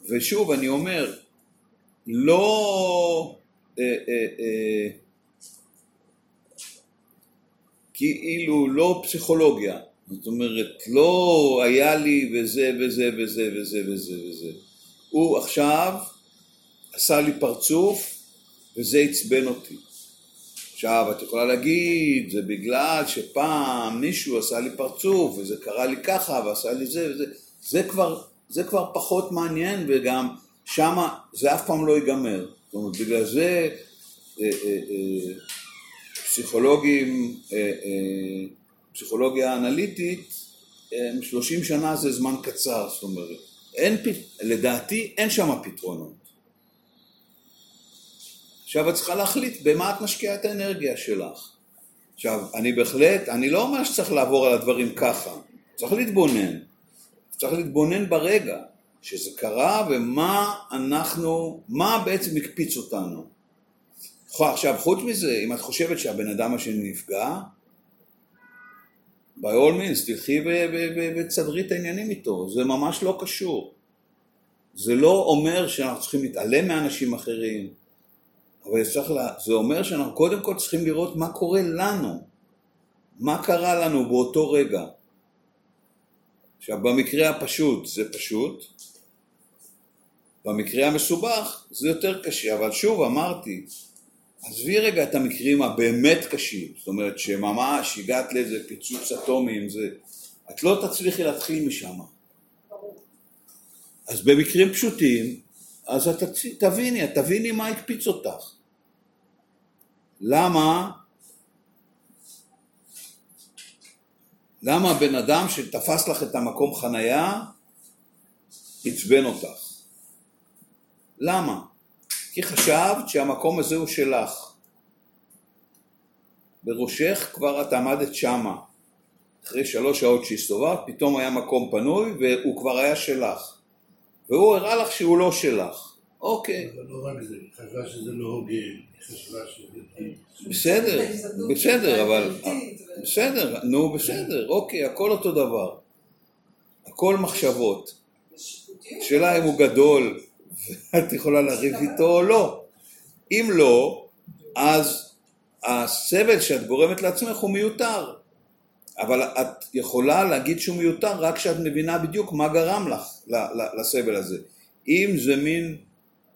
ושוב, אני אומר, לא... אה, אה, אה, כאילו לא פסיכולוגיה, זאת אומרת לא היה לי וזה וזה וזה וזה וזה וזה, הוא עכשיו עשה לי פרצוף וזה עצבן אותי. עכשיו את יכולה להגיד זה בגלל שפעם מישהו עשה לי פרצוף וזה קרה לי ככה ועשה לי זה וזה, זה כבר, זה כבר פחות מעניין וגם שמה זה אף פעם לא ייגמר, זאת אומרת בגלל זה אה, אה, אה, פסיכולוגים, אה, אה, פסיכולוגיה אנליטית, אה, 30 שנה זה זמן קצר, זאת אומרת, אין, לדעתי אין שם פתרונות. עכשיו את צריכה להחליט במה את משקיעה את האנרגיה שלך. עכשיו, אני בהחלט, אני לא אומר שצריך לעבור על הדברים ככה, צריך להתבונן. צריך להתבונן ברגע שזה קרה ומה אנחנו, מה בעצם הקפיץ אותנו. עכשיו, חוץ מזה, אם את חושבת שהבן אדם השני נפגע, by all means, תלכי ותסדרי את העניינים איתו, זה ממש לא קשור. זה לא אומר שאנחנו צריכים להתעלם מאנשים אחרים, אבל צריך לה, זה אומר שאנחנו קודם כל צריכים לראות מה קורה לנו, מה קרה לנו באותו רגע. עכשיו, במקרה הפשוט זה פשוט, במקרה המסובך זה יותר קשה, אבל שוב אמרתי, עזבי רגע את המקרים הבאמת קשים, זאת אומרת שממש הגעת לאיזה פיצוץ אטומי עם זה, את לא תצליחי להתחיל משם. אז במקרים פשוטים, אז את תביני, את תביני מה הקפיץ אותך. למה למה הבן אדם שתפס לך את המקום חנייה עצבן אותך? למה? כי חשבת שהמקום הזה הוא שלך. בראשך כבר את עמדת שמה. אחרי שלוש שעות שהסתובבת, פתאום היה מקום פנוי והוא כבר היה שלך. והוא הראה לך שהוא לא שלך. אוקיי, אבל לא רק זה, היא חשבה שזה לא הוגן, היא חשבה שזה... בסדר, בסדר, אבל... בסדר, נו בסדר, אוקיי, הכל אותו דבר. הכל מחשבות. השאלה אם הוא גדול ואת יכולה לריב איתו או לא. אם לא, אז הסבל שאת גורמת לעצמך הוא מיותר. אבל את יכולה להגיד שהוא מיותר רק כשאת מבינה בדיוק מה גרם לך ל- ל- לסבל הזה. אם זה מין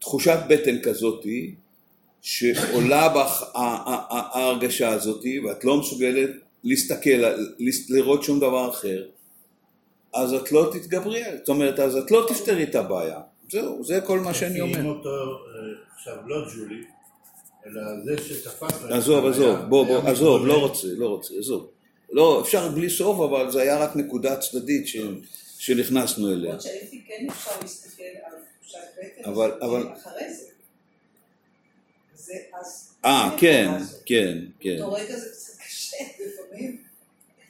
תחושת בטן כזאתי, שעולה בך ההרגשה הזאתי, ואת לא מסוגלת להסתכל, לראות שום דבר אחר, אז את לא תתגברי, זאת אומרת, אז את לא תפתרי את הבעיה. זהו, זה כל מה שאני אומר. אותו, אה, עכשיו לא ג'ולי, אלא זה שתפס לה... עזוב, עזוב, בוא, בוא, עזוב. לא רוצה, לא רוצה, עזוב. לא, אפשר בלי סוף, אבל זה היה רק נקודה צדדית ש- שנכנסנו אליה. למרות שאפי כן אפשר להסתכל על אבל- אבל-. אה, כן. כן, כן. באותו רגע זה קצת קשה, לפעמים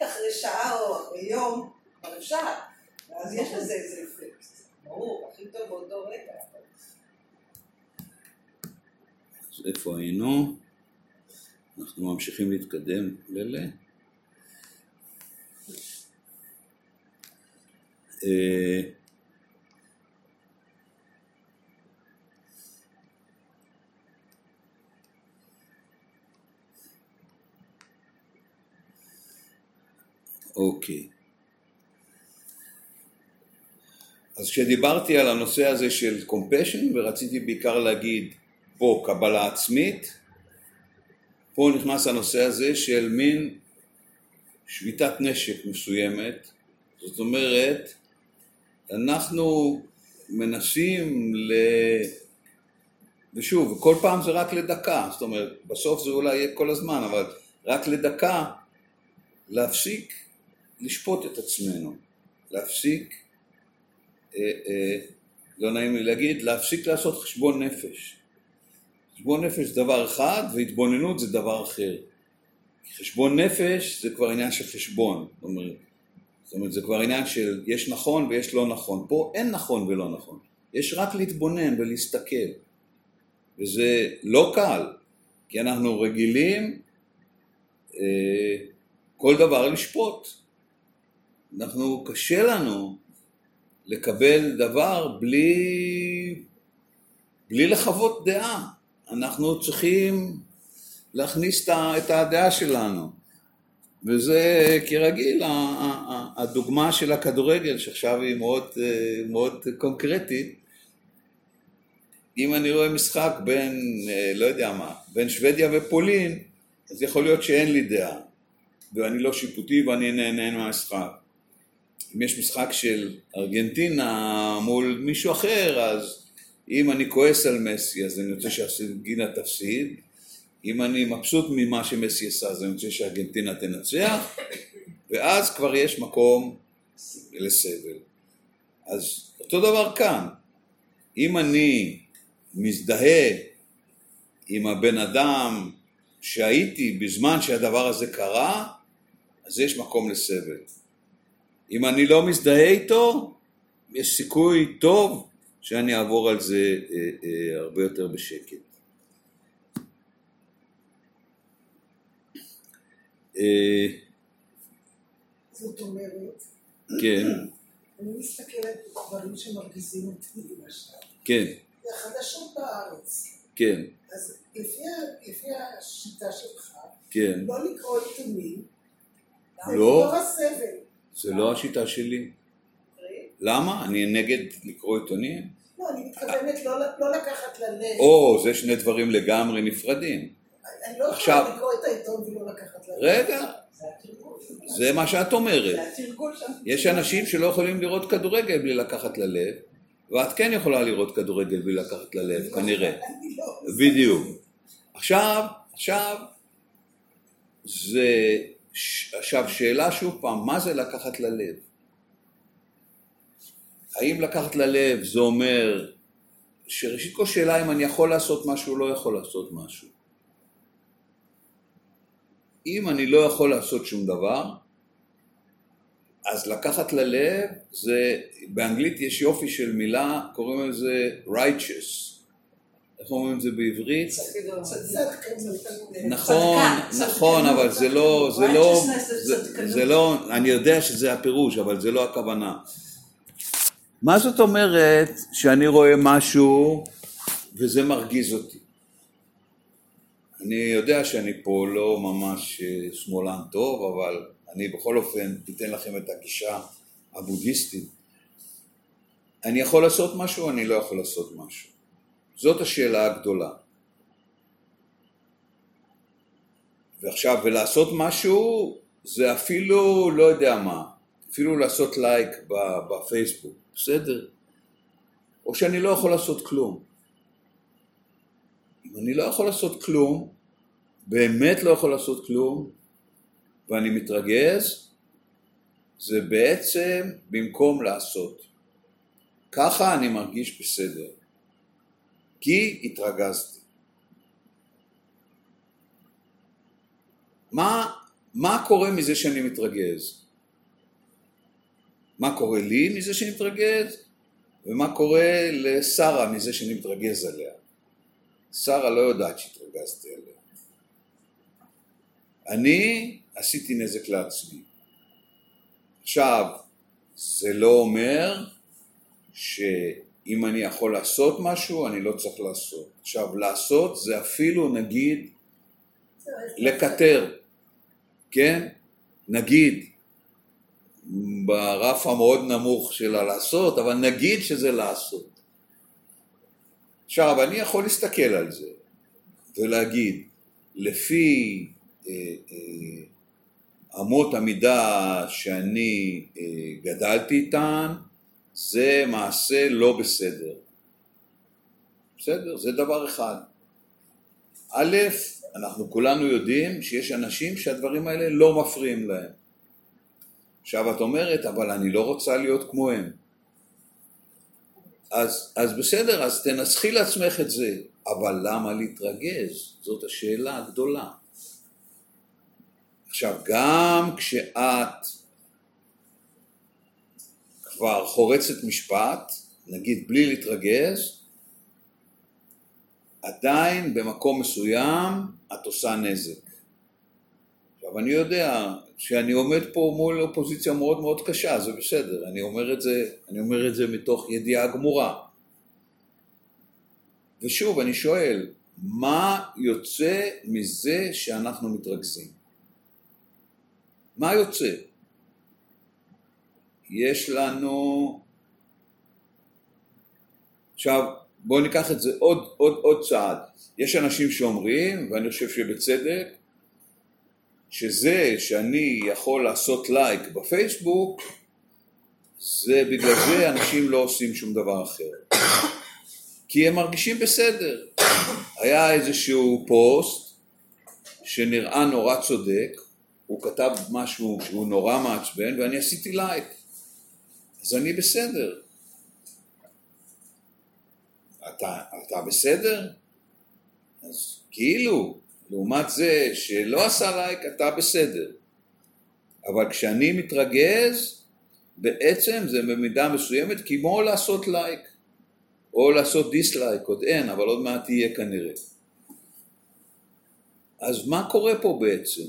אחרי שעה או אחרי יום, אבל אפשר. ואז יש לזה איזה אפקט. ברור, הכי טוב באותו רגע. אז איפה היינו? אנחנו ממשיכים להתקדם. ללה. אה, אוקיי. אז כשדיברתי על הנושא הזה של compassion, ורציתי בעיקר להגיד פה קבלה עצמית, פה נכנס הנושא הזה של מין שביתת נשק מסוימת, זאת אומרת, אנחנו מנסים ל... ושוב, כל פעם זה רק לדקה, זאת אומרת, בסוף זה אולי יהיה כל הזמן, אבל רק לדקה להפסיק לשפוט את עצמנו, להפסיק, אה, אה, לא נעים לי להגיד, להפסיק לעשות חשבון נפש. חשבון נפש זה דבר אחד והתבוננות זה דבר אחר. חשבון נפש זה כבר עניין של חשבון, זאת אומרת, זאת אומרת זה כבר עניין של יש נכון ויש לא נכון. פה אין נכון ולא נכון, יש רק להתבונן ולהסתכל. וזה לא קל, כי אנחנו רגילים אה, כל דבר לשפוט. אנחנו, קשה לנו לקבל דבר בלי, בלי לחוות דעה. אנחנו צריכים להכניס את הדעה שלנו. וזה כרגיל הדוגמה של הכדורגל שעכשיו היא מאוד, מאוד קונקרטית. אם אני רואה משחק בין, לא יודע מה, בין שוודיה ופולין, אז יכול להיות שאין לי דעה, ואני לא שיפוטי ואני נהנה מהמשחק. אם יש משחק של ארגנטינה מול מישהו אחר, אז אם אני כועס על מסי, אז אני רוצה שארגנטינה תפסיד. אם אני מבסוט ממה שמסי עשה, אז אני רוצה שארגנטינה תנצח, ואז כבר יש מקום לסבל. אז אותו דבר כאן, אם אני מזדהה עם הבן אדם שהייתי בזמן שהדבר הזה קרה, אז יש מקום לסבל. אם אני לא מזדהה איתו, יש סיכוי טוב שאני אעבור על זה אה, אה, הרבה יותר בשקט. אה, זאת אומרת, כן, אני מסתכלת על דברים שמרגיזים אותי למשל. כן, זה בארץ. כן, אז לפי, לפי השיטה שלך, כן. לא לקרוא עיתונים, זה לא. לא הסבל. זה לא השיטה שלי. למה? אני נגד לקרוא עיתונים? לא, אני מתכוונת לא לא לקחת ללב. או, זה שני דברים לגמרי נפרדים. אני לא יכולה לקרוא את העיתון ולא לקחת ללב. רגע, זה התרגול. זה מה שאת אומרת. זה התרגול שם. יש אנשים שלא יכולים לראות כדורגל בלי לקחת ללב, ואת כן יכולה לראות כדורגל בלי לקחת ללב, כנראה. לא... בדיוק. עכשיו, עכשיו, זה, עכשיו שאלה שוב פעם, מה זה לקחת ללב? האם לקחת ללב זה אומר, שראשית כל שאלה אם אני יכול לעשות משהו או לא יכול לעשות משהו. אם אני לא יכול לעשות שום דבר, אז לקחת ללב זה, באנגלית יש יופי של מילה, קוראים לזה righteous. איך אומרים את זה בעברית? נכון, נכון. אבל זה לא, זה לא. זה לא, אני יודע שזה הפירוש, אבל זה לא הכוונה. מה זאת אומרת שאני רואה משהו וזה מרגיז אותי? אני יודע שאני פה לא ממש אה, שמאלן טוב, אבל אני בכל אופן אתן לכם את הגישה הבודהיסטית. אני יכול לעשות משהו, אני לא יכול לעשות משהו. זאת השאלה הגדולה. ועכשיו, ולעשות משהו, זה אפילו, לא יודע מה, אפילו לעשות לייק בפייסבוק, בסדר? או שאני לא יכול לעשות כלום. אם אני לא יכול לעשות כלום, באמת לא יכול לעשות כלום, ואני מתרגז, זה בעצם במקום לעשות. ככה אני מרגיש בסדר. כי התרגזתי. מה, מה קורה מזה שאני מתרגז? מה קורה לי מזה שאני מתרגז? ומה קורה לשרה מזה שאני מתרגז עליה? שרה לא יודעת שהתרגזתי עליה. אני עשיתי נזק לעצמי. עכשיו, זה לא אומר שאם אני יכול לעשות משהו, אני לא צריך לעשות. עכשיו, לעשות זה אפילו נגיד לקטר, כן? נגיד, ברף המאוד נמוך של הלעשות, אבל נגיד שזה לעשות. עכשיו, אני יכול להסתכל על זה ולהגיד, לפי אה, אה, אמות המידה שאני אה, גדלתי איתן, זה מעשה לא בסדר. בסדר? זה דבר אחד. א', אנחנו כולנו יודעים שיש אנשים שהדברים האלה לא מפריעים להם. עכשיו את אומרת, אבל אני לא רוצה להיות כמוהם. אז, אז בסדר, אז תנסחי לעצמך את זה, אבל למה להתרגז? זאת השאלה הגדולה. עכשיו, גם כשאת כבר חורצת משפט, נגיד בלי להתרגז, עדיין במקום מסוים את עושה נזק. עכשיו אני יודע שאני עומד פה מול אופוזיציה מאוד מאוד קשה, זה בסדר, אני אומר את זה, אני אומר את זה מתוך ידיעה גמורה. ושוב, אני שואל, מה יוצא מזה שאנחנו מתרכזים? מה יוצא? יש לנו... עכשיו, בואו ניקח את זה עוד, עוד, עוד צעד. יש אנשים שאומרים, ואני חושב שבצדק, שזה שאני יכול לעשות לייק בפייסבוק, זה בגלל זה אנשים לא עושים שום דבר אחר. כי הם מרגישים בסדר. היה איזשהו פוסט שנראה נורא צודק, הוא כתב משהו שהוא נורא מעצבן ואני עשיתי לייק. אז אני בסדר. אתה, אתה בסדר? אז כאילו, לעומת זה שלא עשה לייק, אתה בסדר. אבל כשאני מתרגז, בעצם זה במידה מסוימת כמו לעשות לייק, או לעשות דיסלייק, עוד אין, אבל עוד מעט יהיה כנראה. אז מה קורה פה בעצם?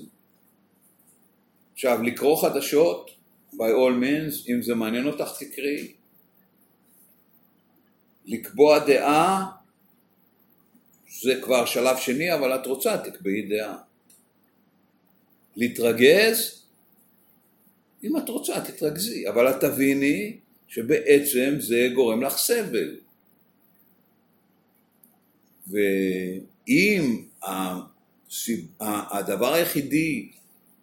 עכשיו, לקרוא חדשות, by all means, אם זה מעניין אותך תקראי. לקבוע דעה, זה כבר שלב שני, אבל את רוצה, תקבעי דעה. להתרגז, אם את רוצה, תתרגזי, אבל את תביני שבעצם זה גורם לך סבל. ואם הדבר היחידי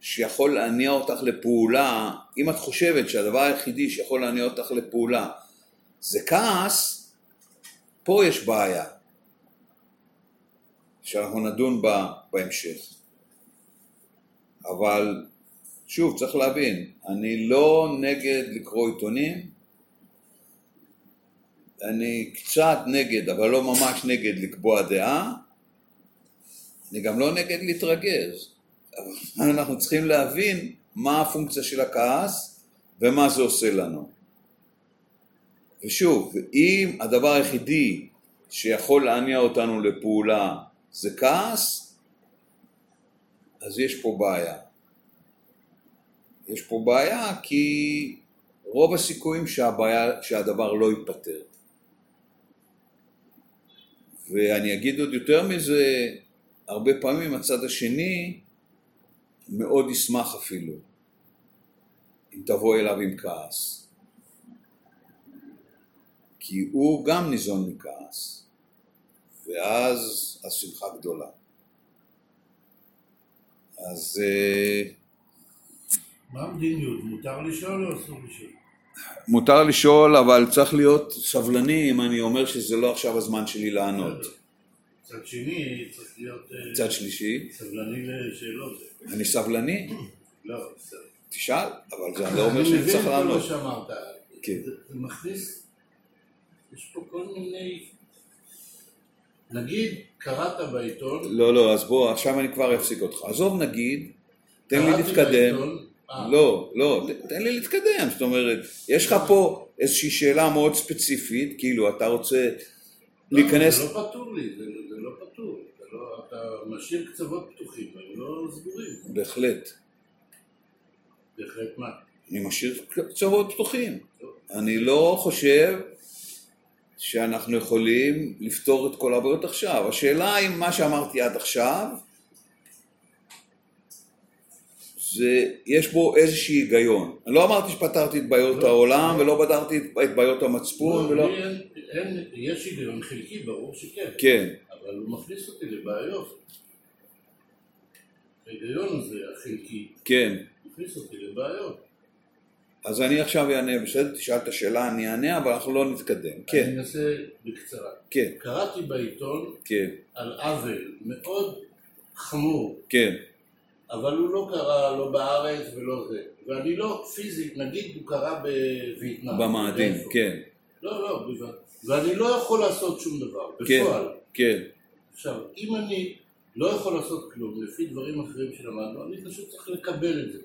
שיכול להניע אותך לפעולה, אם את חושבת שהדבר היחידי שיכול להניע אותך לפעולה זה כעס, פה יש בעיה, שאנחנו נדון בה בהמשך. אבל שוב, צריך להבין, אני לא נגד לקרוא עיתונים, אני קצת נגד, אבל לא ממש נגד לקבוע דעה, אני גם לא נגד להתרגז, אנחנו צריכים להבין מה הפונקציה של הכעס ומה זה עושה לנו. ושוב, אם הדבר היחידי שיכול להניע אותנו לפעולה זה כעס, אז יש פה בעיה. יש פה בעיה כי רוב הסיכויים שהבעיה, שהדבר לא ייפתר. ואני אגיד עוד יותר מזה, הרבה פעמים הצד השני מאוד ישמח אפילו, אם תבוא אליו עם כעס. כי הוא גם ניזון מכעס, ואז השמחה גדולה. אז אה, מה המדיניות? מותר לשאול או אסור לשאול? מותר לשאול, אבל צריך להיות סבלני אם אני אומר שזה לא עכשיו הזמן שלי לענות. מצד שני, צריך להיות אה, צד שלישי, סבלני לשאלות. אני סבלני, לא. תשאל, אבל זה לא אומר שאני צריך אני מבין לענות. מה שאמרת. כן. זה מכניס, יש פה כל מיני... נגיד, קראת בעיתון, לא, לא, אז בוא, עכשיו אני כבר אפסיק אותך. עזוב נגיד, תן לי להתקדם. אה, לא, לא, תן לי להתקדם. זאת אומרת, יש לך פה איזושהי שאלה מאוד ספציפית, כאילו, אתה רוצה להיכנס... זה לא פתור לי, זה לא פתור. לא- אתה משאיר קצוות פתוחים, הם לא סגורים. בהחלט. בהחלט מה? אני משאיר קצוות פתוחים. אני לא חושב שאנחנו יכולים לפתור את כל הבעיות עכשיו. השאלה אם מה שאמרתי עד עכשיו, זה, יש בו איזשהי היגיון. אני לא אמרתי שפתרתי את בעיות לא. העולם ולא פתרתי את, בעיות המצפון לא, ולא... אין- אין- יש היגיון חלקי, ברור שכן. כן, אבל הוא מכניס לבעיות. ההיגיון הזה, החלקי, כן. מכניס אותי לבעיות. אז אני עכשיו אענה, בסדר? תשאל את השאלה, אני אענה, אבל אנחנו לא נתקדם. אני כן, אנסה בקצרה. כן, קראתי בעיתון כן, על עוול מאוד חמור, כן, אבל הוא לא קרה לא בארץ ולא זה. ואני לא פיזית, נגיד הוא קרה בווייטנאם. במאדים? כן, לא, לא. ואני לא יכול לעשות שום דבר, כן, בפועל. כן, עכשיו, אם אני לא יכול לעשות כלום לפי דברים אחרים שלמדנו, אני פשוט צריך לקבל את זה.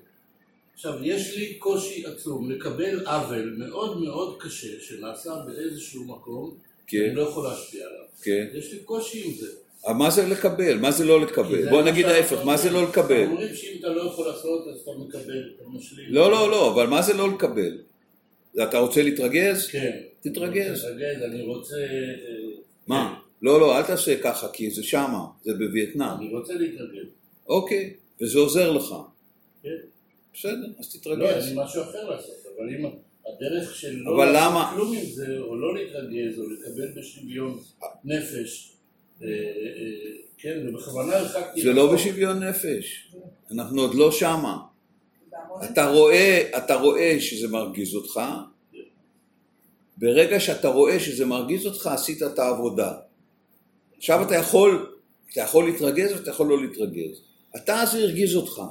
עכשיו, יש לי קושי עצום לקבל עוול מאוד מאוד קשה שנעשה באיזשהו מקום, כן, אני לא יכול להשפיע עליו. כן. יש לי קושי עם זה. אבל מה זה לקבל? מה זה לא לקבל? בוא נגיד ההפך, מה זה לא. לקבל? אומרים שאם אתה לא יכול לעשות, אז אתה מקבל, אתה משלים. לא, לא, לא, אבל מה זה לא לקבל? אתה רוצה להתרגז? כן. תתרגז. תתרגז, אני רוצה... אה, מה? לא, לא, אל תעשה ככה, כי זה שמה, זה בווייטנאם. אני רוצה להתרגז. אוקיי, וזה עוזר לך. כן. בסדר, אז לא, תתרגז. אין לי משהו אחר לעשות, אבל אם הדרך של לא אבל לעשות למה? כלום עם זה, או לא להתרגז, או לקבל בשוויון נפש, אה, אה, כן, ובכוונה הרחקתי... זה לא. בשוויון נפש. אנחנו עוד לא שמה. אתה רואה, אתה רואה שזה מרגיז אותך, ברגע שאתה רואה שזה מרגיז אותך, עשית את העבודה. עכשיו אתה יכול, אתה יכול להתרגז ואתה יכול לא להתרגז. אתה זה הרגיז אותך.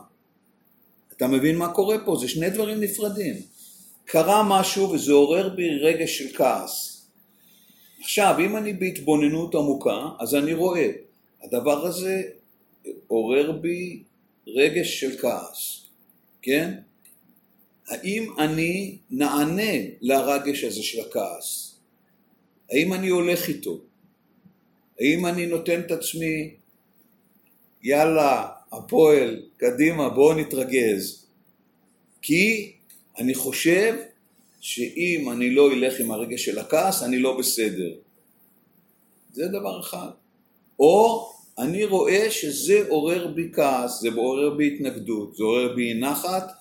אתה מבין מה קורה פה? זה שני דברים נפרדים. קרה משהו וזה עורר בי רגש של כעס. עכשיו, אם אני בהתבוננות עמוקה, אז אני רואה, הדבר הזה עורר בי רגש של כעס, כן? האם אני נענה לרגש הזה של הכעס? האם אני הולך איתו? האם אני נותן את עצמי, יאללה, הפועל, קדימה, בואו נתרגז. כי אני חושב שאם אני לא אלך עם הרגש של הכעס, אני לא בסדר. זה דבר אחד. או אני רואה שזה עורר בי כעס, זה עורר בי התנגדות, זה עורר בי נחת,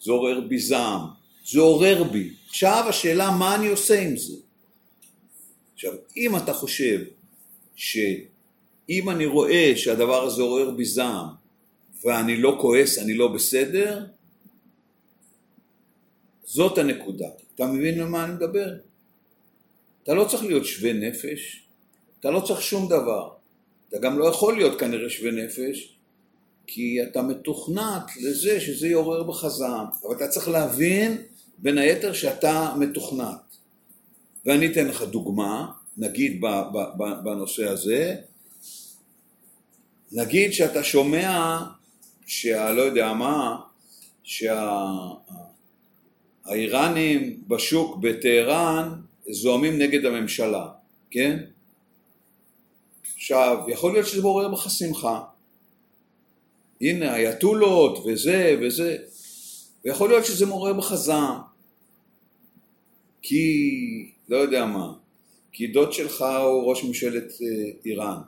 זה עורר בי זעם, זה עורר בי. עכשיו השאלה מה אני עושה עם זה. עכשיו, אם אתה חושב אם אני רואה שהדבר הזה עורר בי זעם, ואני לא כועס, אני לא בסדר, זאת הנקודה. אתה מבין מה אני מדבר? אתה לא צריך להיות שווה נפש, אתה לא צריך שום דבר. אתה גם לא יכול להיות כנראה שווה נפש, כי אתה מתוכנת לזה שזה יעורר בך זעם. אבל אתה צריך להבין, בין היתר, שאתה מתוכנת. ואני אתן לך דוגמה, נגיד בנושא הזה, נגיד שאתה שומע שהלא יודע מה, שהאיראנים בשוק בטהרן זועמים נגד הממשלה, כן? עכשיו, יכול להיות שזה מעורר בך שמחה. הנה, האייתולות וזה וזה, ויכול להיות שזה מעורר בך זעם. כי, לא יודע מה, כי דוד שלך הוא ראש ממשלת אה, איראן,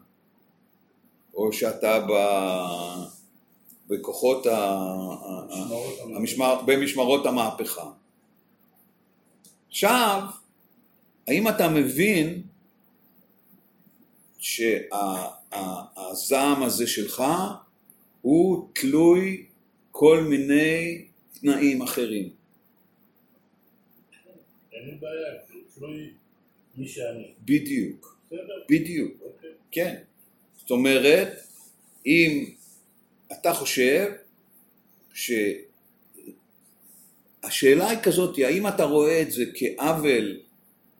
או שאתה ב... בכוחות ה... המשמר... במשמרות המהפכה. עכשיו, האם אתה מבין שהזעם הזה שלך הוא תלוי כל מיני תנאים אחרים? אין לי בעיה, תלוי מי שאני. בדיוק? בדיוק, אוקיי. כן. זאת אומרת, אם אתה חושב שהשאלה היא כזאת, האם אתה רואה את זה כעוול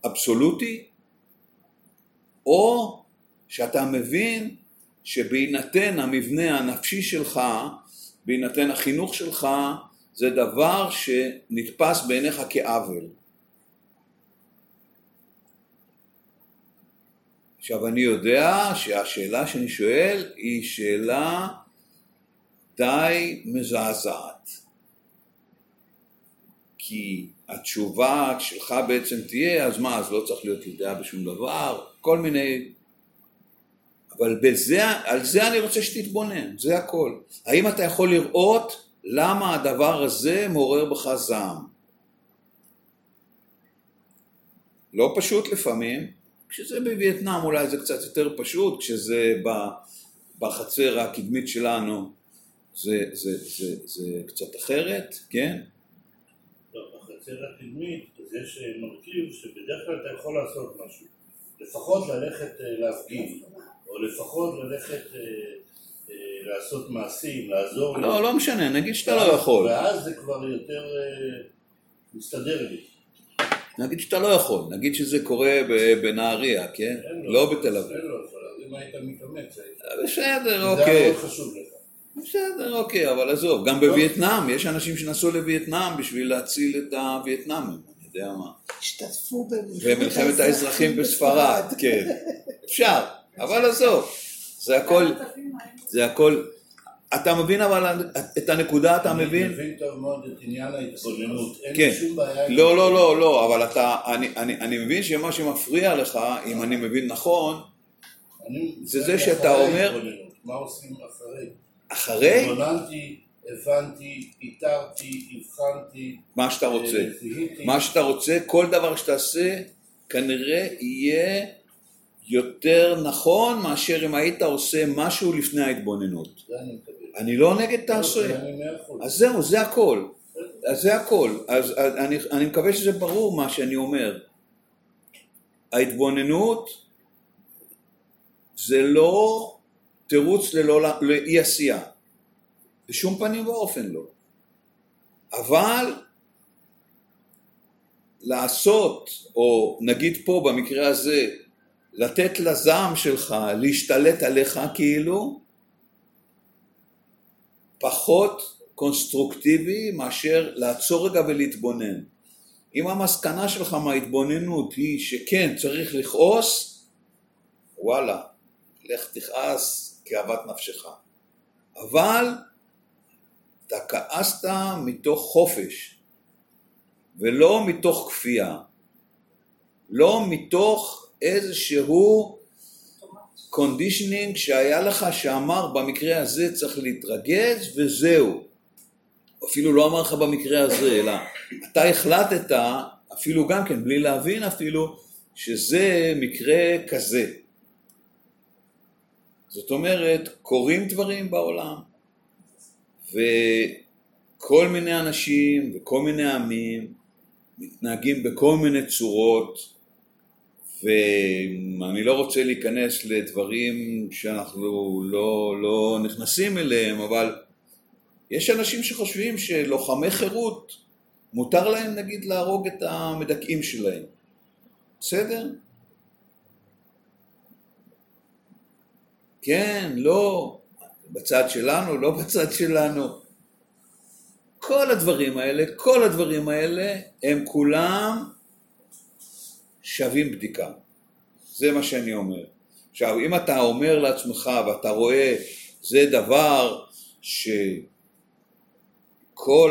אבסולוטי, או שאתה מבין שבהינתן המבנה הנפשי שלך, בהינתן החינוך שלך, זה דבר שנתפס בעיניך כעוול. עכשיו אני יודע שהשאלה שאני שואל היא שאלה די מזעזעת. כי התשובה שלך בעצם תהיה, אז מה, אז לא צריך להיות ידיעה בשום דבר, כל מיני... אבל בזה, על זה אני רוצה שתתבונן, זה הכל. האם אתה יכול לראות למה הדבר הזה מעורר בך זעם? לא פשוט לפעמים, כשזה בווייטנאם אולי זה קצת יותר פשוט, כשזה בחצר הקדמית שלנו זה, זה, זה, זה קצת אחרת, כן? לא, בחצר הקדמית יש אה, מרכיב שבדרך כלל אתה יכול לעשות משהו. לפחות ללכת אה, להפגין, או לפחות ללכת אה, לעשות מעשים, לעזור. לא, לא משנה, נגיד שאתה לא יכול. ואז זה כבר יותר מסתדר לי. נגיד שאתה לא יכול, נגיד שזה קורה ב- בנהריה, כן? לא בתל אביב. אין לו, אבל אם היית מתאמץ, היית. בסדר, זה היה אוקיי. מאוד חשוב לך. בסדר, אוקיי, אבל עזוב, גם בווייטנאם, יש אנשים שנסעו לווייטנאם בשביל להציל את הווייטנאמים, אני יודע מה. השתתפו במלחמת האזרחים בספרד, כן. אפשר, אבל עזוב, זה הכל, זה הכל, אתה מבין אבל את הנקודה, אתה אני מבין? מבין טוב מאוד את עניין ההתבוננות. אין כן. שום בעיה. לא, לא, לא, לא, אבל אתה, אני, אני, אני מבין שמה שמפריע לך, אם אני מבין נכון, אני- זה זה שאתה אומר-. מה עושים אחרי? אחרי התבוננתי, הבנתי, איתרתי, הבחנתי, מה שאתה רוצה, אה. מה שאתה רוצה, כל דבר שתעשה, כנראה יהיה יותר נכון מאשר אם היית עושה משהו לפני ההתבוננות. זה אני מקבל. אני לא נגד תעשה. אחוז. אז זהו, זה הכל. אז זה הכל. אז, אז אני, אני מקווה שזה ברור מה שאני אומר. ההתבוננות זה לא תירוץ ללא, לאי עשייה. בשום פנים ואופן לא. אבל לעשות, או נגיד פה במקרה הזה, לתת לזעם שלך להשתלט עליך כאילו, פחות קונסטרוקטיבי מאשר לעצור רגע ולהתבונן. אם המסקנה שלך מההתבוננות היא שכן, צריך לכעוס, וואלה, לך תכעס כאוות נפשך. אבל אתה כעסת מתוך חופש, ולא מתוך כפייה, לא מתוך איזשהו conditioning שהיה לך שאמר במקרה הזה צריך להתרגז וזהו. אפילו לא אמר לך במקרה הזה, אלא אתה החלטת, אפילו גם כן, בלי להבין אפילו, שזה מקרה כזה. זאת אומרת, קורים דברים בעולם, וכל מיני אנשים וכל מיני עמים מתנהגים בכל מיני צורות, ואני לא רוצה להיכנס לדברים שאנחנו לא, לא נכנסים אליהם, אבל יש אנשים שחושבים שלוחמי חירות, מותר להם נגיד להרוג את המדכאים שלהם. בסדר? כן, לא, בצד שלנו, לא בצד שלנו. כל הדברים האלה, כל הדברים האלה, הם כולם שווים בדיקה. זה מה שאני אומר. עכשיו, אם אתה אומר לעצמך ואתה רואה, זה דבר שכל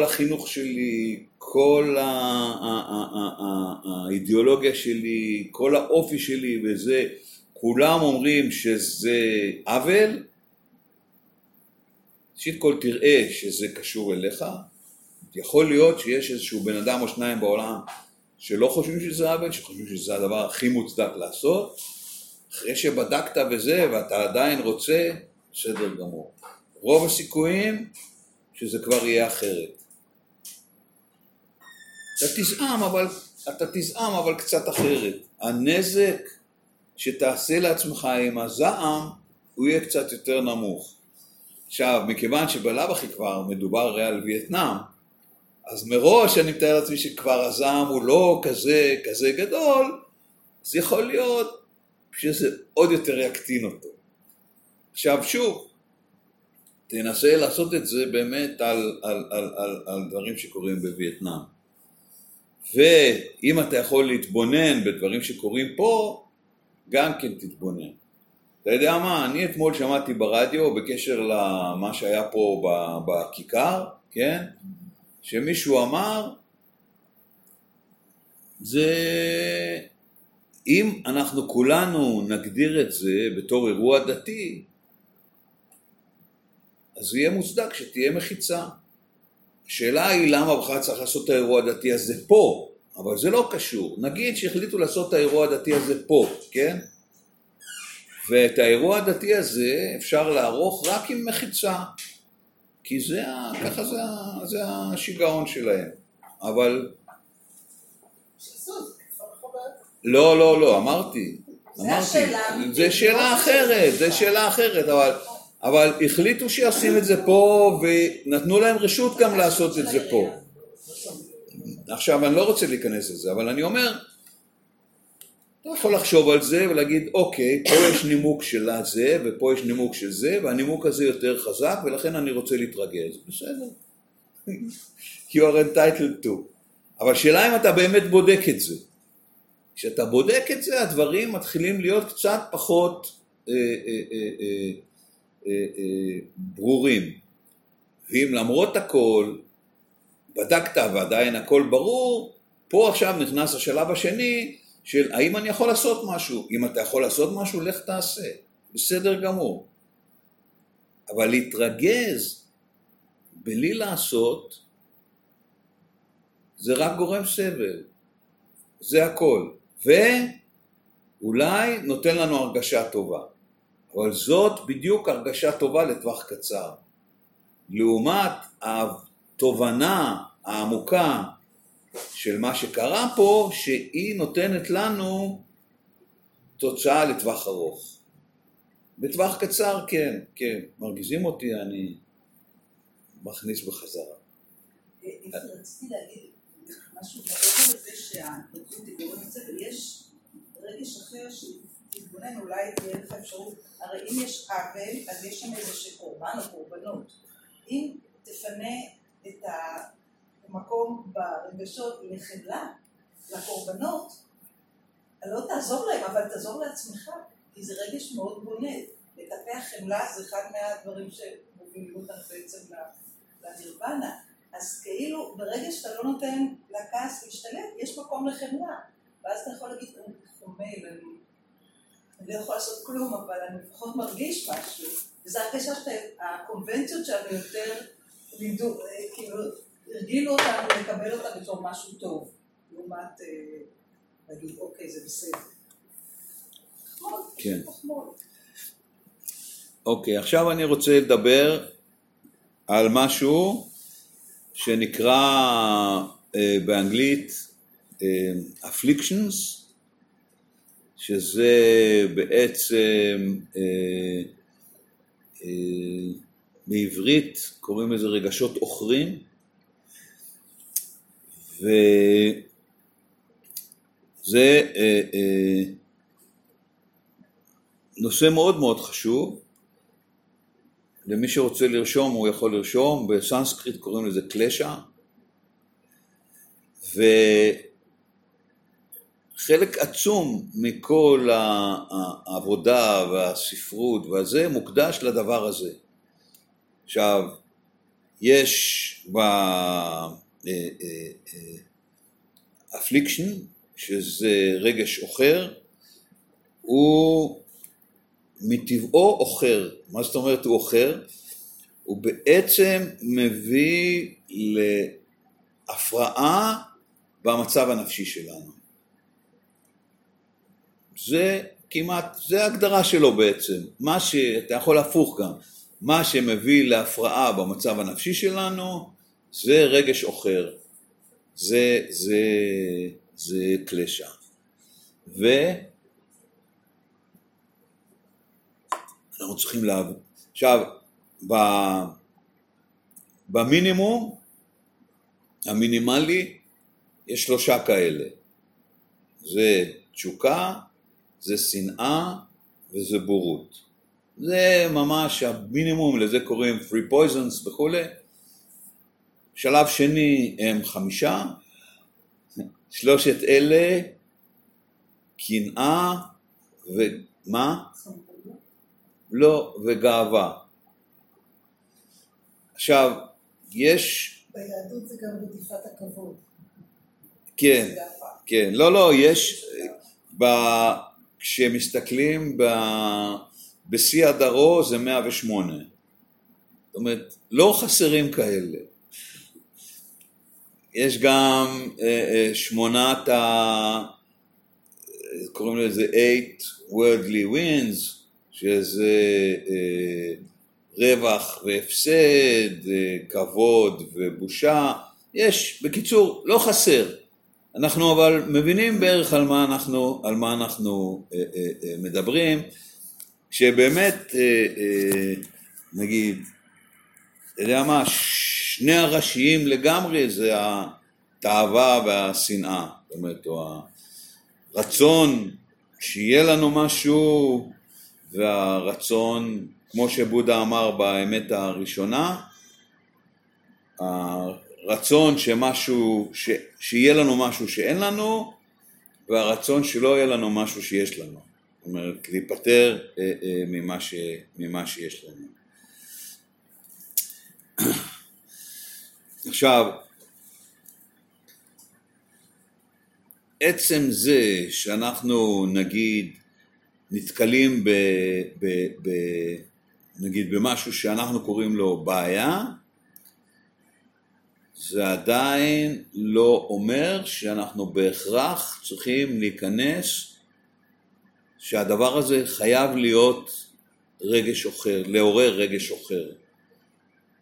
החינוך שלי, כל האידיאולוגיה שלי, כל האופי שלי וזה, כולם אומרים שזה עוול, ראשית כל תראה שזה קשור אליך, יכול להיות שיש איזשהו בן אדם או שניים בעולם שלא חושבים שזה עוול, שחושבים שזה הדבר הכי מוצדק לעשות, אחרי שבדקת וזה ואתה עדיין רוצה, בסדר גמור. רוב הסיכויים שזה כבר יהיה אחרת. אתה תזעם, אבל, אתה תזעם אבל קצת אחרת. הנזק שתעשה לעצמך עם הזעם, הוא יהיה קצת יותר נמוך. עכשיו, מכיוון שבלאו הכי כבר מדובר על וייטנאם, אז מראש אני מתאר לעצמי שכבר הזעם הוא לא כזה, כזה גדול, אז יכול להיות שזה עוד יותר יקטין אותו. עכשיו שוב, תנסה לעשות את זה באמת על, על, על, על, על דברים שקורים בווייטנאם. ואם אתה יכול להתבונן בדברים שקורים פה, גם כן תתבונן. אתה יודע מה, אני אתמול שמעתי ברדיו בקשר למה שהיה פה בכיכר, כן? שמישהו אמר, זה אם אנחנו כולנו נגדיר את זה בתור אירוע דתי, אז יהיה מוצדק שתהיה מחיצה. השאלה היא למה בכלל צריך לעשות את האירוע הדתי הזה פה, אבל זה לא קשור. נגיד שהחליטו לעשות את האירוע הדתי הזה פה, כן? ואת האירוע הדתי הזה אפשר לערוך רק עם מחיצה, כי זה, ככה זה, זה השיגעון שלהם. אבל... לא, לא, לא, אמרתי. אמרתי. זה שאלה אחרת, זה שאלה אחרת, אבל... אבל החליטו שישים את זה פה ונתנו להם רשות גם לעשות את זה פה. עכשיו אני לא רוצה להיכנס לזה, אבל אני אומר, אתה יכול לחשוב על זה ולהגיד, אוקיי, פה יש נימוק של זה ופה יש נימוק של זה, והנימוק הזה יותר חזק ולכן אני רוצה להתרגז. בסדר. You are entitled to. אבל שאלה אם אתה באמת בודק את זה. כשאתה בודק את זה, הדברים מתחילים להיות קצת פחות אה, אה, אה, אה, אה, אה, ברורים. ואם למרות הכל בדקת ועדיין הכל ברור, פה עכשיו נכנס השלב השני של האם אני יכול לעשות משהו. אם אתה יכול לעשות משהו, לך תעשה. בסדר גמור. אבל להתרגז בלי לעשות, זה רק גורם סבל. זה הכל. ואולי נותן לנו הרגשה טובה. אבל זאת בדיוק הרגשה טובה לטווח קצר. לעומת התובנה העמוקה של מה שקרה פה, שהיא נותנת לנו תוצאה לטווח ארוך. בטווח קצר כן, כן, מרגיזים אותי, אני מכניס בחזרה. רציתי להגיד משהו מעבר לזה שההתנגדות היא גורם לזה, ויש רגש אחר שתתבונן, אולי תהיה לך אפשרות, הרי אם יש עוול, אז יש שם איזה קורבן או קורבנות. אם תפנה את המקום ברגשות לחמלה, לקורבנות, לא תעזור להם, אבל תעזור לעצמך, כי זה רגש מאוד בונה. לטפח חמלה זה אחד מהדברים שמובילים אותנו בעצם לנירוונה. אז כאילו, ברגע שאתה לא נותן לכעס להשתלט, יש מקום לחמלה. ואז אתה יכול להגיד, אני חומל, אני, לא יכול לעשות כלום, אבל אני לפחות מרגיש משהו. וזו הרגשה שהקונבנציות שלנו יותר לימדו, כאילו, הרגילו אותנו לקבל אותה בתור משהו טוב, לעומת אה, להגיד, אוקיי, זה בסדר. כן. אוקיי, עכשיו אני רוצה לדבר על משהו שנקרא אה, באנגלית אה, afflictions, שזה בעצם אה, אה, בעברית קוראים לזה רגשות עוכרים, וזה אה, אה, נושא מאוד מאוד חשוב, למי שרוצה לרשום הוא יכול לרשום, בסנסקריט קוראים לזה קלשה, וחלק עצום מכל העבודה והספרות והזה מוקדש לדבר הזה. עכשיו, יש ב affliction, שזה רגש עוכר, הוא מטבעו עוכר. מה זאת אומרת הוא עוכר? הוא בעצם מביא להפרעה במצב הנפשי שלנו. זה כמעט, זה ההגדרה שלו בעצם. מה ש... אתה יכול להפוך גם. מה שמביא להפרעה במצב הנפשי שלנו זה רגש עוכר. זה, זה, זה קלשה. ו... אנחנו צריכים לעבוד. עכשיו, במינימום, המינימלי, יש שלושה כאלה. זה תשוקה, זה שנאה וזה בורות. זה ממש המינימום, לזה קוראים free poisons וכולי. שלב שני הם חמישה, שלושת אלה, קנאה ומה? לא, וגאווה. עכשיו, יש... ביהדות זה גם רדיפת הכבוד. כן, כן. לא, לא, יש... ב... כשמסתכלים ב... בשיא הדרו זה 108. זאת אומרת, לא חסרים כאלה. יש גם אה, אה, שמונת ה... קוראים לזה eight worldly wins, שזה אה, רווח והפסד, כבוד ובושה, יש, בקיצור, לא חסר. אנחנו אבל מבינים בערך על מה אנחנו, על מה אנחנו מדברים, שבאמת, נגיד, אתה יודע מה, שני הראשיים לגמרי זה התאווה והשנאה, זאת אומרת, או הרצון שיהיה לנו משהו והרצון, כמו שבודה אמר באמת הראשונה, הרצון שמשהו, ש, שיהיה לנו משהו שאין לנו, והרצון שלא יהיה לנו משהו שיש לנו. זאת אומרת, להיפטר אה, אה, ממה, ש, ממה שיש לנו. עכשיו, עצם זה שאנחנו נגיד נתקלים ב, ב, ב, נגיד במשהו שאנחנו קוראים לו בעיה, זה עדיין לא אומר שאנחנו בהכרח צריכים להיכנס שהדבר הזה חייב להיות רגש אחר, לעורר רגש אחר.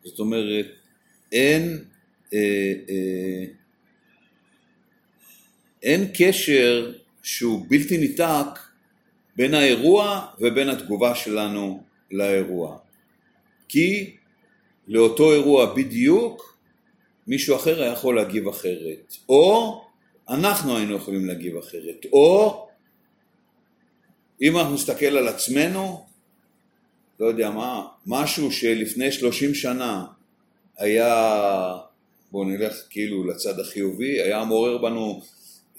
זאת אומרת, אין, אין קשר שהוא בלתי ניתק בין האירוע ובין התגובה שלנו לאירוע. כי לאותו אירוע בדיוק מישהו אחר היה יכול להגיב אחרת, או אנחנו היינו יכולים להגיב אחרת, או אם אנחנו נסתכל על עצמנו, לא יודע מה, משהו שלפני שלושים שנה היה, בואו נלך כאילו לצד החיובי, היה מעורר בנו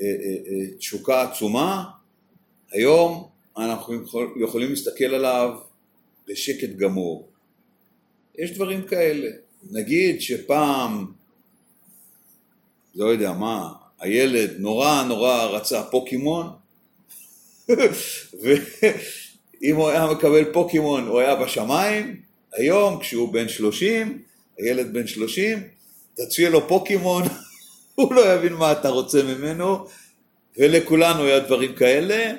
אה, אה, אה, תשוקה עצומה, היום אנחנו יכולים להסתכל עליו בשקט גמור. יש דברים כאלה. נגיד שפעם, לא יודע מה, הילד נורא נורא רצה פוקימון, ואם הוא היה מקבל פוקימון הוא היה בשמיים, היום כשהוא בן שלושים, הילד בן שלושים, תציע לו פוקימון, הוא לא יבין מה אתה רוצה ממנו, ולכולנו היה דברים כאלה,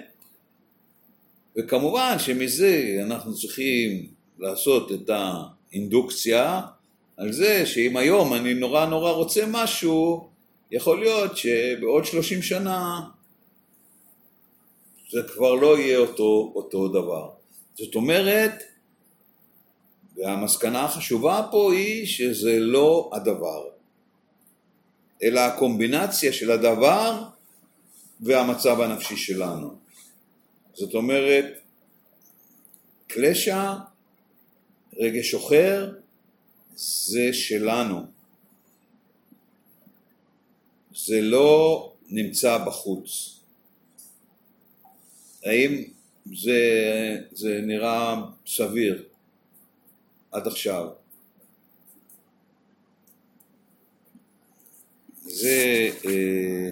וכמובן שמזה אנחנו צריכים לעשות את האינדוקציה על זה שאם היום אני נורא נורא רוצה משהו, יכול להיות שבעוד 30 שנה זה כבר לא יהיה אותו, אותו דבר. זאת אומרת, והמסקנה החשובה פה היא שזה לא הדבר, אלא הקומבינציה של הדבר והמצב הנפשי שלנו. זאת אומרת, קלשה, רגש אוחר, זה שלנו. זה לא נמצא בחוץ. האם זה, זה נראה סביר עד עכשיו? זה אה,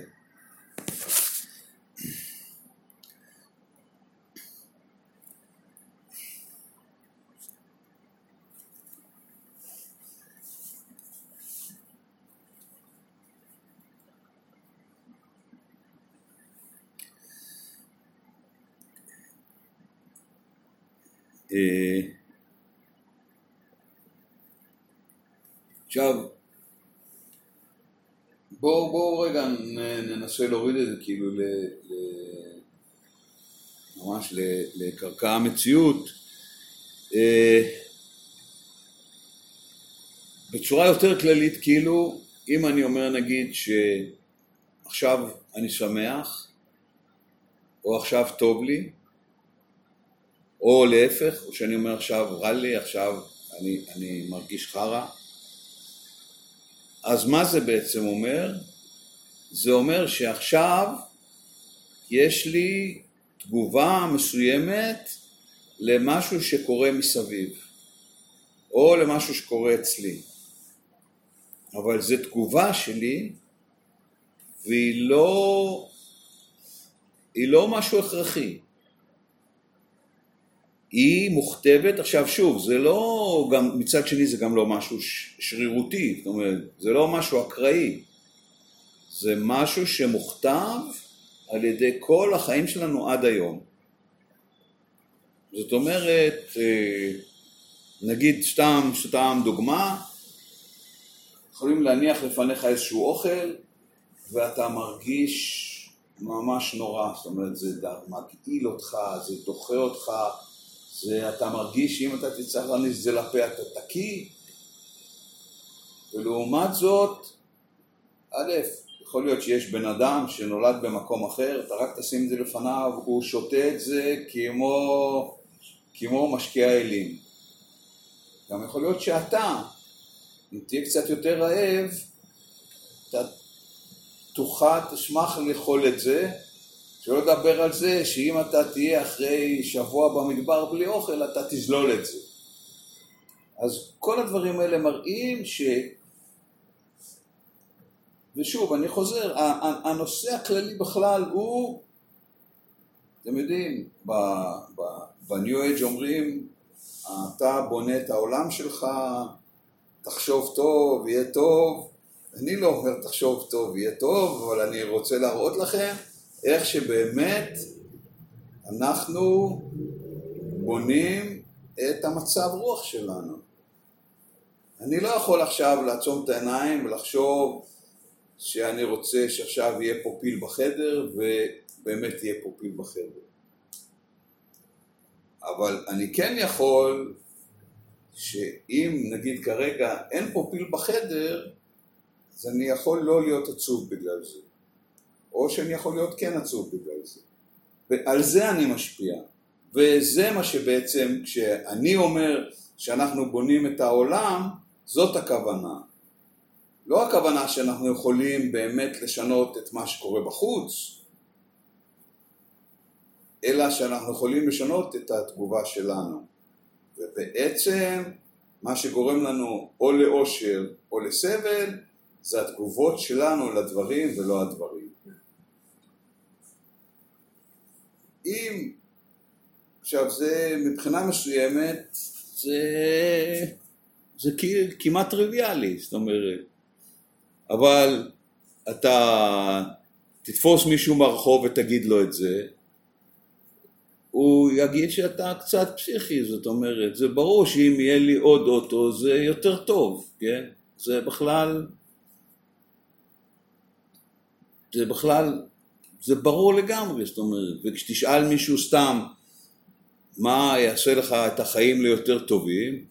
אה, עכשיו, בואו בוא רגע ננסה להוריד את זה כאילו ל, ל, ממש לקרקע המציאות. אה, בצורה יותר כללית, כאילו, אם אני אומר נגיד שעכשיו אני שמח, או עכשיו טוב לי, או להפך, או שאני אומר עכשיו רע לי, עכשיו אני, אני מרגיש חרא. אז מה זה בעצם אומר? זה אומר שעכשיו יש לי תגובה מסוימת למשהו שקורה מסביב, או למשהו שקורה אצלי. אבל זו תגובה שלי, והיא לא, לא משהו הכרחי. היא מוכתבת, עכשיו שוב, זה לא, גם מצד שני זה גם לא משהו שרירותי, זאת אומרת, זה לא משהו אקראי, זה משהו שמוכתב על ידי כל החיים שלנו עד היום. זאת אומרת, אה, נגיד סתם, סתם דוגמה, יכולים להניח לפניך איזשהו אוכל ואתה מרגיש ממש נורא, זאת אומרת זה מגעיל אותך, זה דוחה אותך, זה אתה מרגיש שאם אתה תצטרך להכניס את זה לפה אתה תקיא, ולעומת זאת, א', יכול להיות שיש בן אדם שנולד במקום אחר, אתה רק תשים את זה לפניו, הוא שותה את זה כמו, כמו משקיע אלים. גם יכול להיות שאתה, אם תהיה קצת יותר רעב, אתה תוכל, תשמח לאכול את זה, שלא לדבר על זה שאם אתה תהיה אחרי שבוע במדבר בלי אוכל, אתה תזלול את זה. אז כל הדברים האלה מראים ש... ושוב, אני חוזר, הנושא הכללי בכלל הוא, אתם יודעים, ב-New Age אומרים, אתה בונה את העולם שלך, תחשוב טוב, יהיה טוב. אני לא אומר תחשוב טוב, יהיה טוב, אבל אני רוצה להראות לכם איך שבאמת אנחנו בונים את המצב רוח שלנו. אני לא יכול עכשיו לעצום את העיניים ולחשוב שאני רוצה שעכשיו יהיה פה פיל בחדר ובאמת יהיה פה פיל בחדר. אבל אני כן יכול שאם נגיד כרגע אין פה פיל בחדר, אז אני יכול לא להיות עצוב בגלל זה. או שאני יכול להיות כן עצוב בגלל זה. ועל זה אני משפיע. וזה מה שבעצם, כשאני אומר שאנחנו בונים את העולם, זאת הכוונה. לא הכוונה שאנחנו יכולים באמת לשנות את מה שקורה בחוץ, אלא שאנחנו יכולים לשנות את התגובה שלנו. ובעצם מה שגורם לנו או לאושר או לסבל זה התגובות שלנו לדברים ולא הדברים. אם, עכשיו זה מבחינה מסוימת זה, זה כמעט טריוויאלי, זאת אומרת, אבל אתה תתפוס מישהו מהרחוב ותגיד לו את זה, הוא יגיד שאתה קצת פסיכי, זאת אומרת, זה ברור שאם יהיה לי עוד אוטו זה יותר טוב, כן? זה בכלל, זה בכלל, זה ברור לגמרי, זאת אומרת, וכשתשאל מישהו סתם מה יעשה לך את החיים ליותר טובים,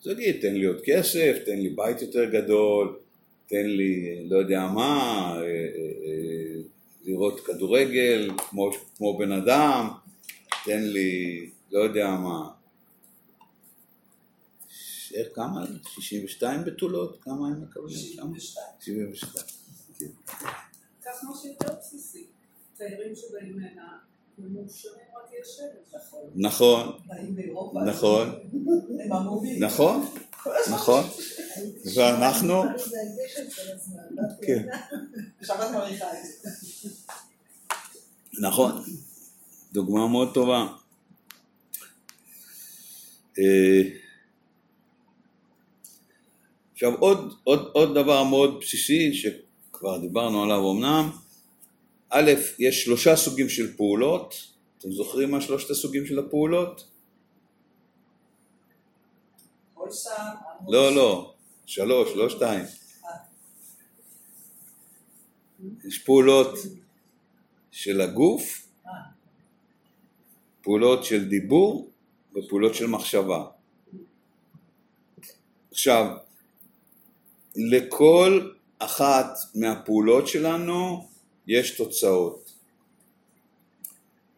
אז יגיד, תן לי עוד כסף, תן לי בית יותר גדול, תן לי, לא יודע מה, אה, אה, אה, לראות כדורגל כמו, כמו בן אדם, תן לי, לא יודע מה. איך כמה? 62 בתולות? כמה הם מקבלים שם? 72. כן. כך מה שיותר בסיסי. שבאים הנה. נכון, באים באירופה. נכון, המובילים. נכון, נכון. ואנחנו. כן, זה. נכון. דוגמה מאוד טובה. אה, עכשיו עוד, עוד, עוד דבר מאוד בסיסי שכבר דיברנו עליו אמנם, א', יש שלושה סוגים של פעולות, אתם זוכרים מה שלושת הסוגים של הפעולות? לא, לא, שלוש, לא שתיים. יש פעולות של הגוף, פעולות של דיבור ופעולות של מחשבה. עכשיו, לכל אחת מהפעולות שלנו יש תוצאות.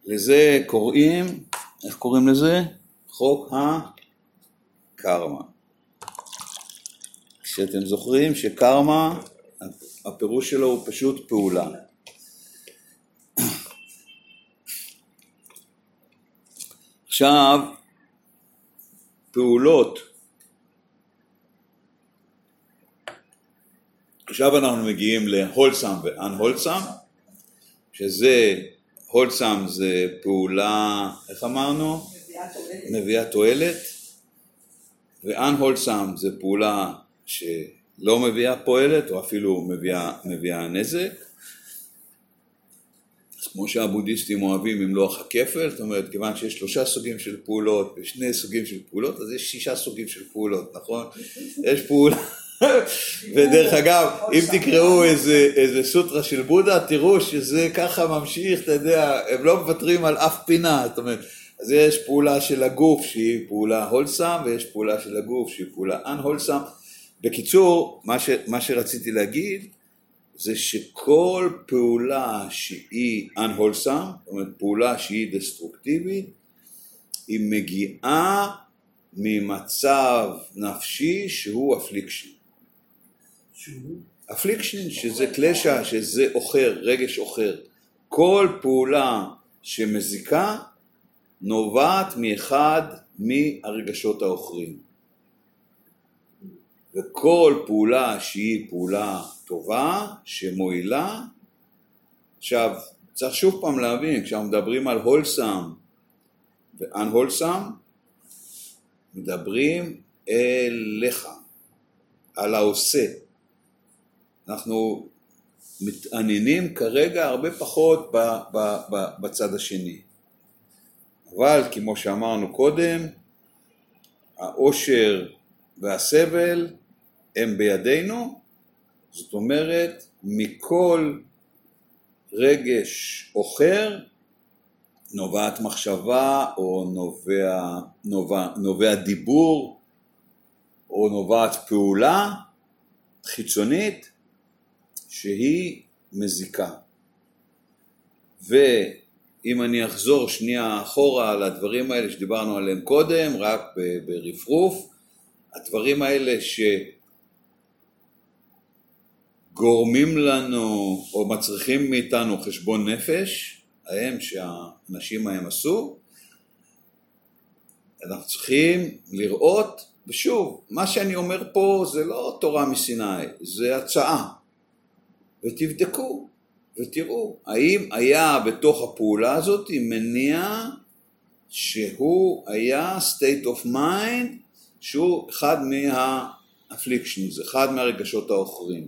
לזה קוראים, איך קוראים לזה? חוק הקרמה. שאתם זוכרים שקרמה, הפירוש שלו הוא פשוט פעולה. עכשיו, פעולות. עכשיו אנחנו מגיעים להולסם ואן-הולסם, שזה, הולסם זה פעולה, איך אמרנו? מביאה תועלת. ואן-הולסם זה פעולה שלא מביאה פועלת, או אפילו מביאה, מביאה נזק. אז כמו שהבודהיסטים אוהבים עם לוח הכפל, זאת אומרת, כיוון שיש שלושה סוגים של פעולות ושני סוגים של פעולות, אז יש שישה סוגים של פעולות, נכון? יש פעולה... ודרך אגב, אם תקראו איזה, איזה סוטרה של בודה, תראו שזה ככה ממשיך, אתה יודע, הם לא מוותרים על אף פינה, זאת אומרת, אז יש פעולה של הגוף שהיא פעולה הולסם, ויש פעולה של הגוף שהיא פעולה אנ-הולסם. בקיצור, מה, ש, מה שרציתי להגיד, זה שכל פעולה שהיא unwholesome, זאת אומרת פעולה שהיא דסטרוקטיבית, היא מגיעה ממצב נפשי שהוא affliction. affliction שזה klesha, שזה עוכר, רגש עוכר. כל פעולה שמזיקה נובעת מאחד מהרגשות העוכרים. וכל פעולה שהיא פעולה טובה, שמועילה, עכשיו צריך שוב פעם להבין, כשאנחנו מדברים על הולסם ואן-הולסם, מדברים אליך, על העושה. אנחנו מתעניינים כרגע הרבה פחות ב, ב, ב, בצד השני. אבל כמו שאמרנו קודם, העושר והסבל הם בידינו, זאת אומרת מכל רגש עוכר נובעת מחשבה או נובע, נובע, נובע דיבור או נובעת פעולה חיצונית שהיא מזיקה. ואם אני אחזור שנייה אחורה על הדברים האלה שדיברנו עליהם קודם, רק ברפרוף, הדברים האלה שגורמים לנו או מצריכים מאיתנו חשבון נפש, ההם שהאנשים ההם עשו, אנחנו צריכים לראות, ושוב, מה שאני אומר פה זה לא תורה מסיני, זה הצעה, ותבדקו ותראו האם היה בתוך הפעולה הזאת מניע שהוא היה state of mind שהוא אחד מהאפליקשנס, אחד מהרגשות העוכרים.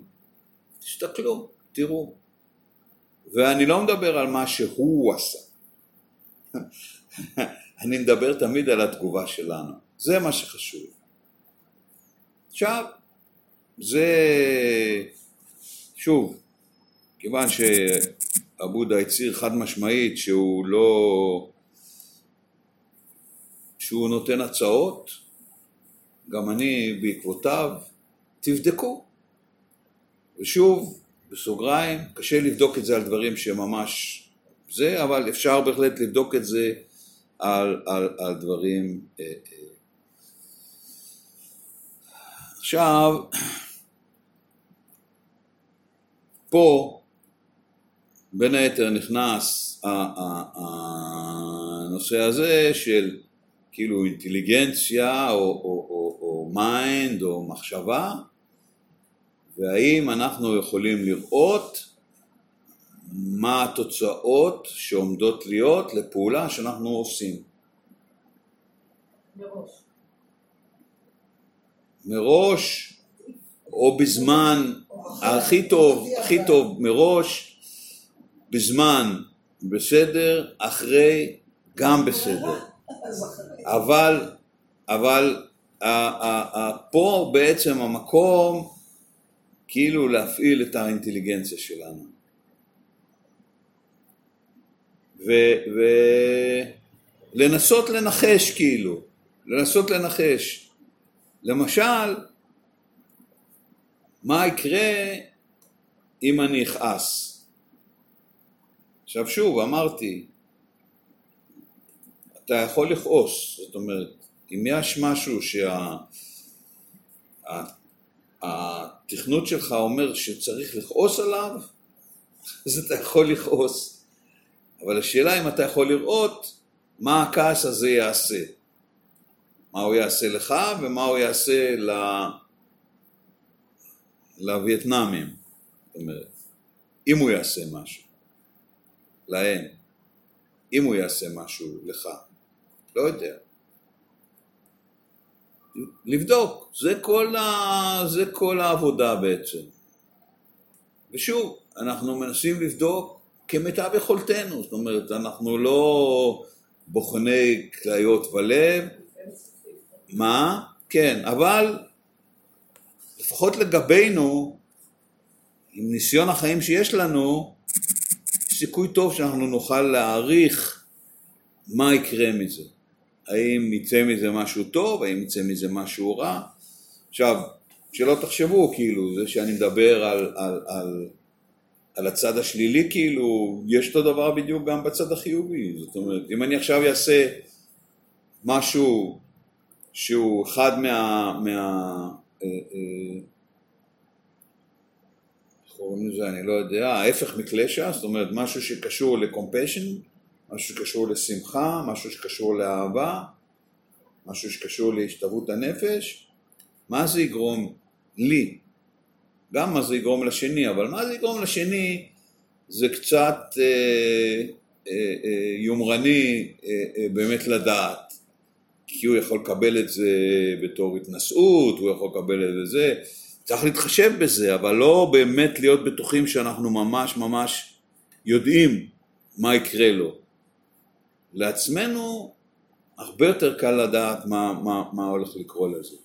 תסתכלו, תראו. ואני לא מדבר על מה שהוא עשה, אני מדבר תמיד על התגובה שלנו. זה מה שחשוב. עכשיו, זה, שוב, כיוון שעבודה הצהיר חד משמעית שהוא לא, שהוא נותן הצעות, גם אני בעקבותיו, תבדקו. ושוב, בסוגריים, קשה לבדוק את זה על דברים שממש זה, אבל אפשר בהחלט לבדוק את זה על, על, על דברים... אה, אה. עכשיו, פה בין היתר נכנס הנושא הזה של כאילו אינטליגנציה או, או, או, או mind או מחשבה והאם אנחנו יכולים לראות מה התוצאות שעומדות להיות לפעולה שאנחנו עושים. מראש. מראש או בזמן הכי טוב, הכי טוב מראש, בזמן בסדר, אחרי גם בסדר. אבל, אבל פה בעצם המקום כאילו להפעיל את האינטליגנציה שלנו. ולנסות לנחש כאילו, לנסות לנחש. למשל, מה יקרה אם אני אכעס? עכשיו שוב, אמרתי, אתה יכול לכעוס, זאת אומרת, אם יש משהו שהתכנות שלך אומר שצריך לכעוס עליו, אז אתה יכול לכעוס. אבל השאלה אם אתה יכול לראות מה הכעס הזה יעשה. מה הוא יעשה לך ומה הוא יעשה ל... לווייטנאמים. זאת אומרת, אם הוא יעשה משהו. להם. אם הוא יעשה משהו לך. לא יודע. לבדוק, זה כל, ה... זה כל העבודה בעצם. ושוב, אנחנו מנסים לבדוק כמיטב יכולתנו, זאת אומרת, אנחנו לא בוחני כליות ולב, מה? כן, אבל לפחות לגבינו, עם ניסיון החיים שיש לנו, סיכוי טוב שאנחנו נוכל להעריך מה יקרה מזה. האם יצא מזה משהו טוב, האם יצא מזה משהו רע. עכשיו, שלא תחשבו, כאילו, זה שאני מדבר על, על, על על הצד השלילי כאילו, יש אותו דבר בדיוק גם בצד החיובי. זאת אומרת, אם אני עכשיו אעשה משהו שהוא אחד מה... מה אה, אה, קוראים לזה, אני לא יודע, ההפך מקלשה, זאת אומרת משהו שקשור לקומפשן, משהו שקשור לשמחה, משהו שקשור לאהבה, משהו שקשור להשתוות הנפש, מה זה יגרום לי? גם מה זה יגרום לשני, אבל מה זה יגרום לשני זה קצת אה, אה, אה, יומרני אה, אה, באמת לדעת, כי הוא יכול לקבל את זה בתור התנשאות, הוא יכול לקבל את זה, צריך להתחשב בזה, אבל לא באמת להיות בטוחים שאנחנו ממש ממש יודעים מה יקרה לו. לעצמנו הרבה יותר קל לדעת מה, מה, מה הולך לקרות לזה.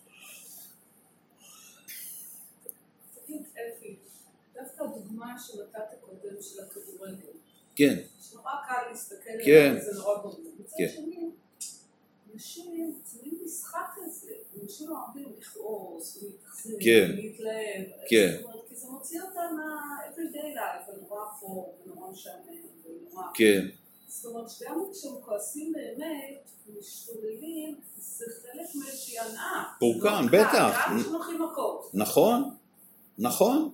כן. נורא קל להסתכל כן. עליו, זה נורא ברור. מצד כן. שני, אנשים, מין משחק כזה, אנשים אוהבים לכעוס, ולהתאכזב, כן. כן. כי זה מוציא אותם מה-everyday life, ונורא אפור, ונורא משעמם, ונורא... כן, זאת אומרת, שגם כשהם כועסים באמת, משתוללים, זה חלק מאיזושהי הנאה. פורקן, לא בטח. גם מכות. נכון, נכון.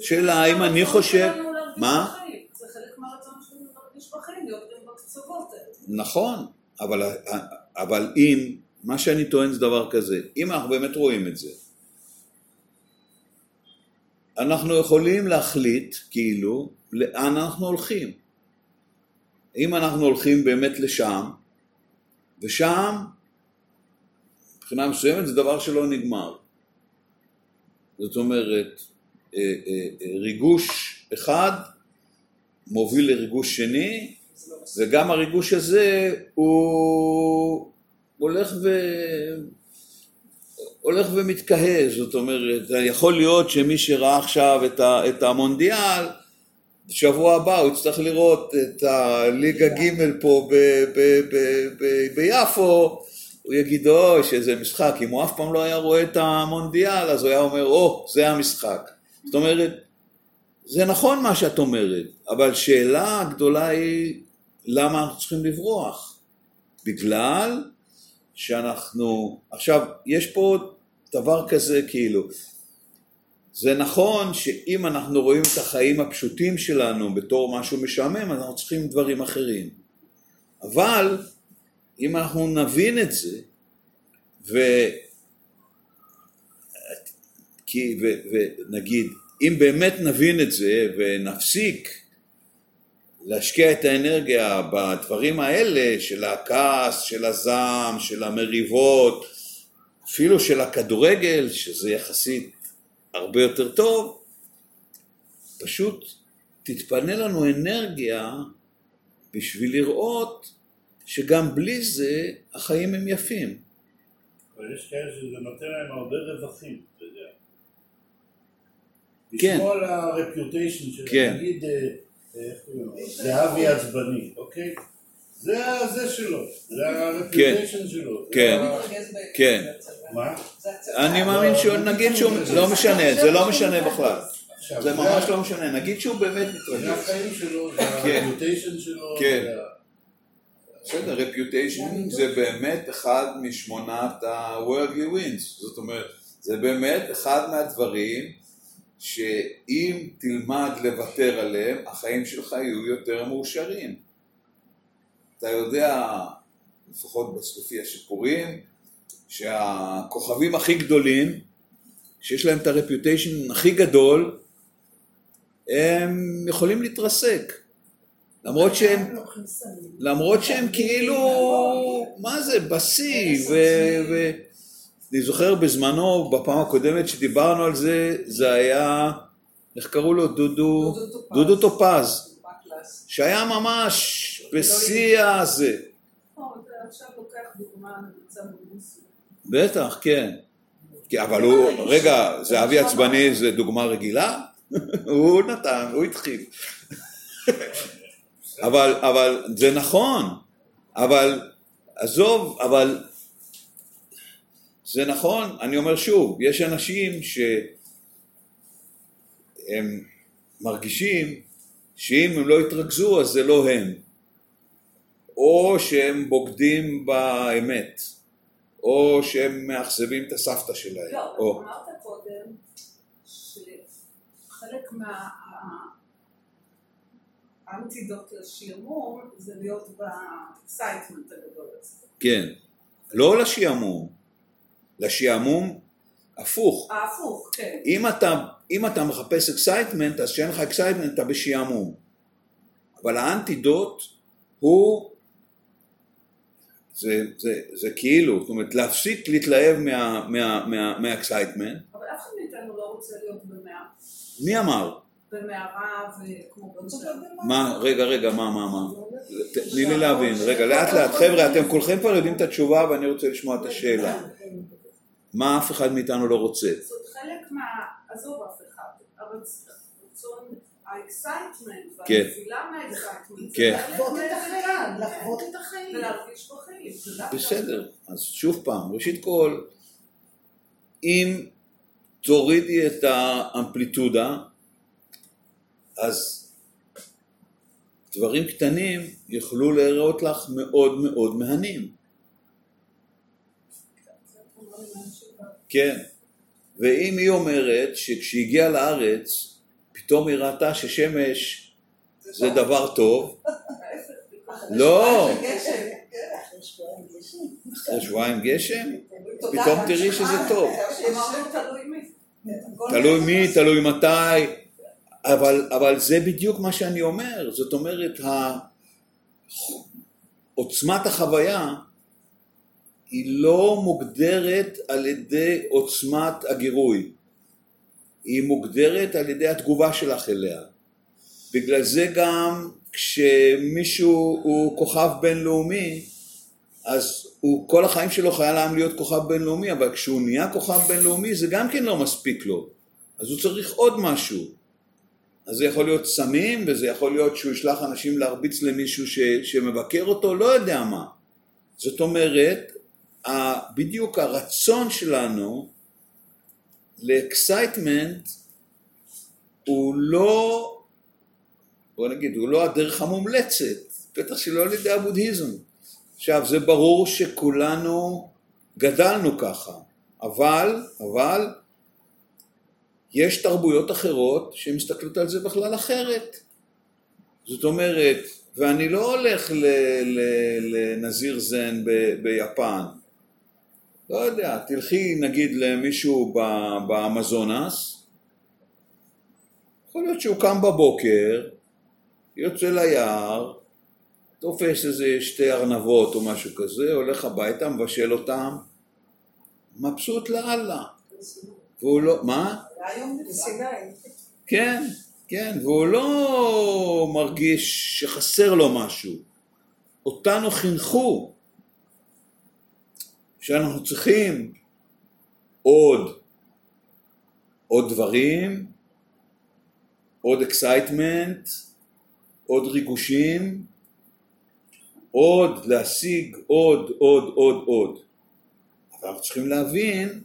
שאלה, האם אני חושב- מה? זה חלק מהרצון שלנו להרגיש בחיים, להיות בקצוות האלה. נכון, אבל, אבל אם, מה שאני טוען זה דבר כזה, אם אנחנו באמת רואים את זה, אנחנו יכולים להחליט, כאילו, לאן אנחנו הולכים. אם אנחנו הולכים באמת לשם, ושם, מבחינה מסוימת זה דבר שלא נגמר. זאת אומרת, אה, אה, אה, ריגוש אחד מוביל לריגוש שני. וגם הריגוש הזה הוא הולך ו... הולך ומתקהה, זאת אומרת, יכול להיות שמי שראה עכשיו את, ה, את המונדיאל, בשבוע הבא הוא יצטרך לראות את הליגה ג' פה ב, ב, ב, ב, ביפו, הוא יגיד, אוי, שזה משחק, אם הוא אף פעם לא היה רואה את המונדיאל, אז הוא היה אומר, או, זה המשחק. זאת אומרת, זה נכון מה שאת אומרת, אבל שאלה הגדולה היא, למה אנחנו צריכים לברוח? בגלל שאנחנו, עכשיו, יש פה דבר כזה כאילו, זה נכון שאם אנחנו רואים את החיים הפשוטים שלנו בתור משהו משעמם, אנחנו צריכים דברים אחרים. אבל אם אנחנו נבין את זה, ו... כי, ו, ונגיד, אם באמת נבין את זה ונפסיק להשקיע את האנרגיה בדברים האלה של הכעס, של הזעם, של המריבות, אפילו של הכדורגל, שזה יחסית הרבה יותר טוב, פשוט תתפנה לנו אנרגיה בשביל לראות שגם בלי זה החיים הם יפים. אבל יש כאלה שזה נותן להם הרבה רווחים, אתה יודע. כן. לשמור על הרפיוטיישן שלהם, כן. נגיד, אה, אה, איך לו? זהבי עצבני, אוקיי? זה זה שלו, זה הרפיוטיישן שלו. זה כן. ב- כן. בצבא. מה? זה. אני מאמין שהוא, נגיד שהוא, לא משנה, זה לא משנה בכלל. זה ממש לא משנה, נגיד שהוא באמת זה מתרגש. החיים שלו, זה כן. הרפיוטיישן שלו. כן. זה ה- בסדר, רפיוטיישן זה באמת אחד משמונת ה-worldly wins, זאת אומרת, זה באמת אחד מהדברים שאם תלמד לוותר עליהם, החיים שלך יהיו יותר מאושרים. אתה יודע, לפחות לפי הסיפורים, שהכוכבים הכי גדולים, שיש להם את ה reputation הכי גדול, הם יכולים להתרסק. למרות שהם סמים. למרות שהם כאילו, מה זה, בשיא, ואני זוכר בזמנו, בפעם הקודמת שדיברנו על זה, זה היה, איך קראו לו? דודו, דודו טופז. דודו טופז, בקלאס. שהיה ממש בשיא הזה, נכון. בטח, כן, כן, אבל הוא, רגע, זהבי עצבני זה דוגמה רגילה? הוא נתן, הוא התחיל. אבל, אבל זה נכון, אבל עזוב, אבל זה נכון, אני אומר שוב, יש אנשים שהם מרגישים שאם הם לא יתרסקו אז זה לא הם, או שהם בוגדים באמת, או שהם מאכזבים את הסבתא שלהם, לא, או... אמרת קודם שחלק מה antidote לשעמום זה להיות ב excitement הגדול הזה. כן, לא לשעמום, לשעמום הפוך. ההפוך, כן. אם אתה, אם אתה מחפש excitement, אז כשאין לך excitement אתה בשעמום. אבל ה antidote הוא, זה, זה, זה כאילו, זאת אומרת להפסיק להתלהב מה- מה- מה- מה excitement. אבל אף אחד מאיתנו לא רוצה להיות במערה, מי אמר? במערה וכמו. מה, רגע, רגע, מה, מה, מה? תני לי להבין, רגע, לאט לאט, חבר'ה, אתם כולכם כבר יודעים את התשובה ואני רוצה לשמוע את השאלה. מה אף אחד מאיתנו לא רוצה? זאת חלק מה... עזוב אף אחד, אבל רצון ה excitement כן. והנפילה מה excitement כן. זה חלק לחוות את החיים, לחוות את החיים. ולהרגיש בחיים. בסדר, אז שוב פעם, ראשית כל, אם תורידי את האמפליטודה, אז דברים קטנים יוכלו להיראות לך מאוד מאוד מהנים. כן, ואם היא אומרת שכשהיא הגיעה לארץ, פתאום היא ראתה ששמש זה דבר טוב, לא. אחרי שבועיים גשם. פתאום תראי שזה טוב. תלוי מי. תלוי מתי, אבל, אבל זה בדיוק מה שאני אומר, זאת אומרת, עוצמת החוויה היא לא מוגדרת על ידי עוצמת הגירוי, היא מוגדרת על ידי התגובה שלך אליה. בגלל זה גם כשמישהו הוא כוכב בינלאומי, אז הוא כל החיים שלו חייב להיות כוכב בינלאומי, אבל כשהוא נהיה כוכב בינלאומי זה גם כן לא מספיק לו. אז הוא צריך עוד משהו. אז זה יכול להיות סמים, וזה יכול להיות שהוא ישלח אנשים להרביץ למישהו ש, שמבקר אותו, לא יודע מה. זאת אומרת, בדיוק הרצון שלנו ל excitement הוא לא, בוא נגיד, הוא לא הדרך המומלצת, בטח שלא על ידי הבודהיזם. עכשיו, זה ברור שכולנו גדלנו ככה, אבל, אבל, יש תרבויות אחרות שמסתכלות על זה בכלל אחרת. זאת אומרת, ואני לא הולך לנזיר זן ביפן. לא יודע, תלכי נגיד למישהו באמזונס, יכול להיות שהוא קם בבוקר, יוצא ליער, תופס איזה שתי ארנבות או משהו כזה, הולך הביתה, מבשל אותם, מבסוט לאללה. והוא לא, מה? כן, כן, והוא לא מרגיש שחסר לו משהו. אותנו חינכו שאנחנו צריכים עוד, עוד דברים, עוד excitement, עוד ריגושים, עוד להשיג עוד, עוד, עוד, עוד. אבל אנחנו צריכים להבין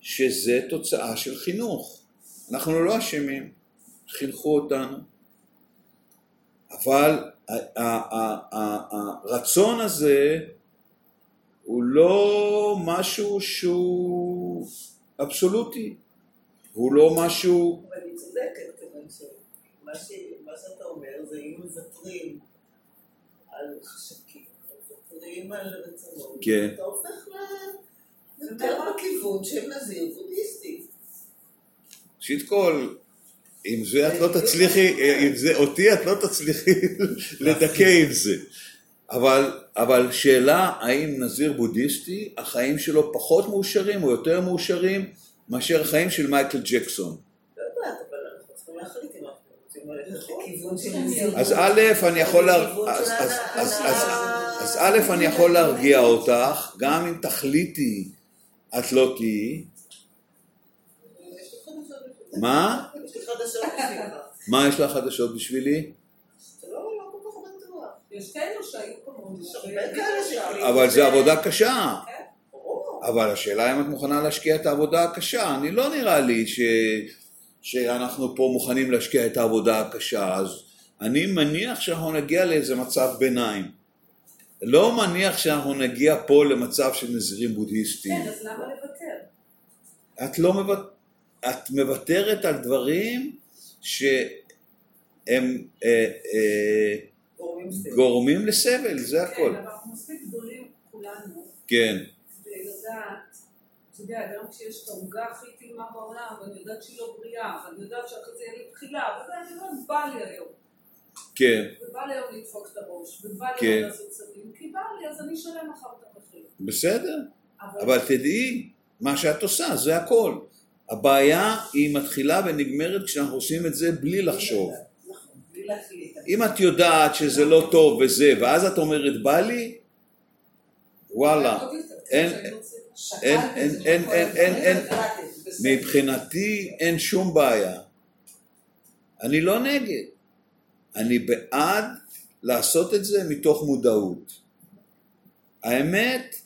שזה תוצאה של חינוך. אנחנו לא אשמים, חינכו אותנו. אבל הרצון הזה הוא לא משהו שהוא אבסולוטי, הוא לא משהו, ואני צודקת, כיוון שמה ש- שאתה אומר זה אם מוותרים על חשקים, מוותרים על רצונות, כן. אתה הופך ל- יותר בכיוון של נזיר בודהיסטי. ראשית כל, עם זה את לא תצליחי, עם זה, אותי את לא תצליחי לדכא עם זה. אבל, אבל שאלה האם נזיר בודהיסטי, החיים שלו פחות מאושרים או יותר מאושרים מאשר החיים של מייקל ג'קסון. לא נזיר. אז א', אני יכול אז, א', אני יכול להרגיע אותך, גם אם תחליטי את לא תהיי. מה? יש לי חדשות בשבילך. מה יש לך חדשות בשבילי? אתה לא לא כל כך בטוח. יש כאלו שהיו כמונו. אבל זה עבודה קשה. ברור. אבל השאלה אם את מוכנה להשקיע את העבודה הקשה. אני לא נראה לי ש... שאנחנו פה מוכנים להשקיע את העבודה הקשה, אז אני מניח שאנחנו נגיע לאיזה מצב ביניים. לא מניח שאנחנו נגיע פה למצב של נזירים בודהיסטיים. כן, אז למה לוותר? את לא מוותר, את מוותרת על דברים שהם אה, אה, גורמים סביב. גורמים לסבל, זה הכל. כן, אבל אנחנו מספיק גדולים כולנו כן, לדעת, אתה יודע, גם כשיש את העוגה הכי טעימה בעולם, ואני יודעת שהיא לא בריאה, ואני יודעת שאחרי זה יהיה לי בחילה, ואני אומרת, בא לי היום. כן, ובא לי היום לדפוק את הראש, ובא לי כן. היום לעשות סמים, כי בא לי, אז אני אשלם את המחיר. בסדר. אבל תדעי, מה שאת עושה, זה הכל. הבעיה היא מתחילה ונגמרת כשאנחנו עושים את זה בלי לחשוב. אם את יודעת שזה לא טוב וזה, ואז את אומרת בא לי, וואלה, אין- אין- אין- אין- אין- אין-. מבחינתי אין שום בעיה. אני לא נגד. אני בעד לעשות את זה מתוך מודעות. האמת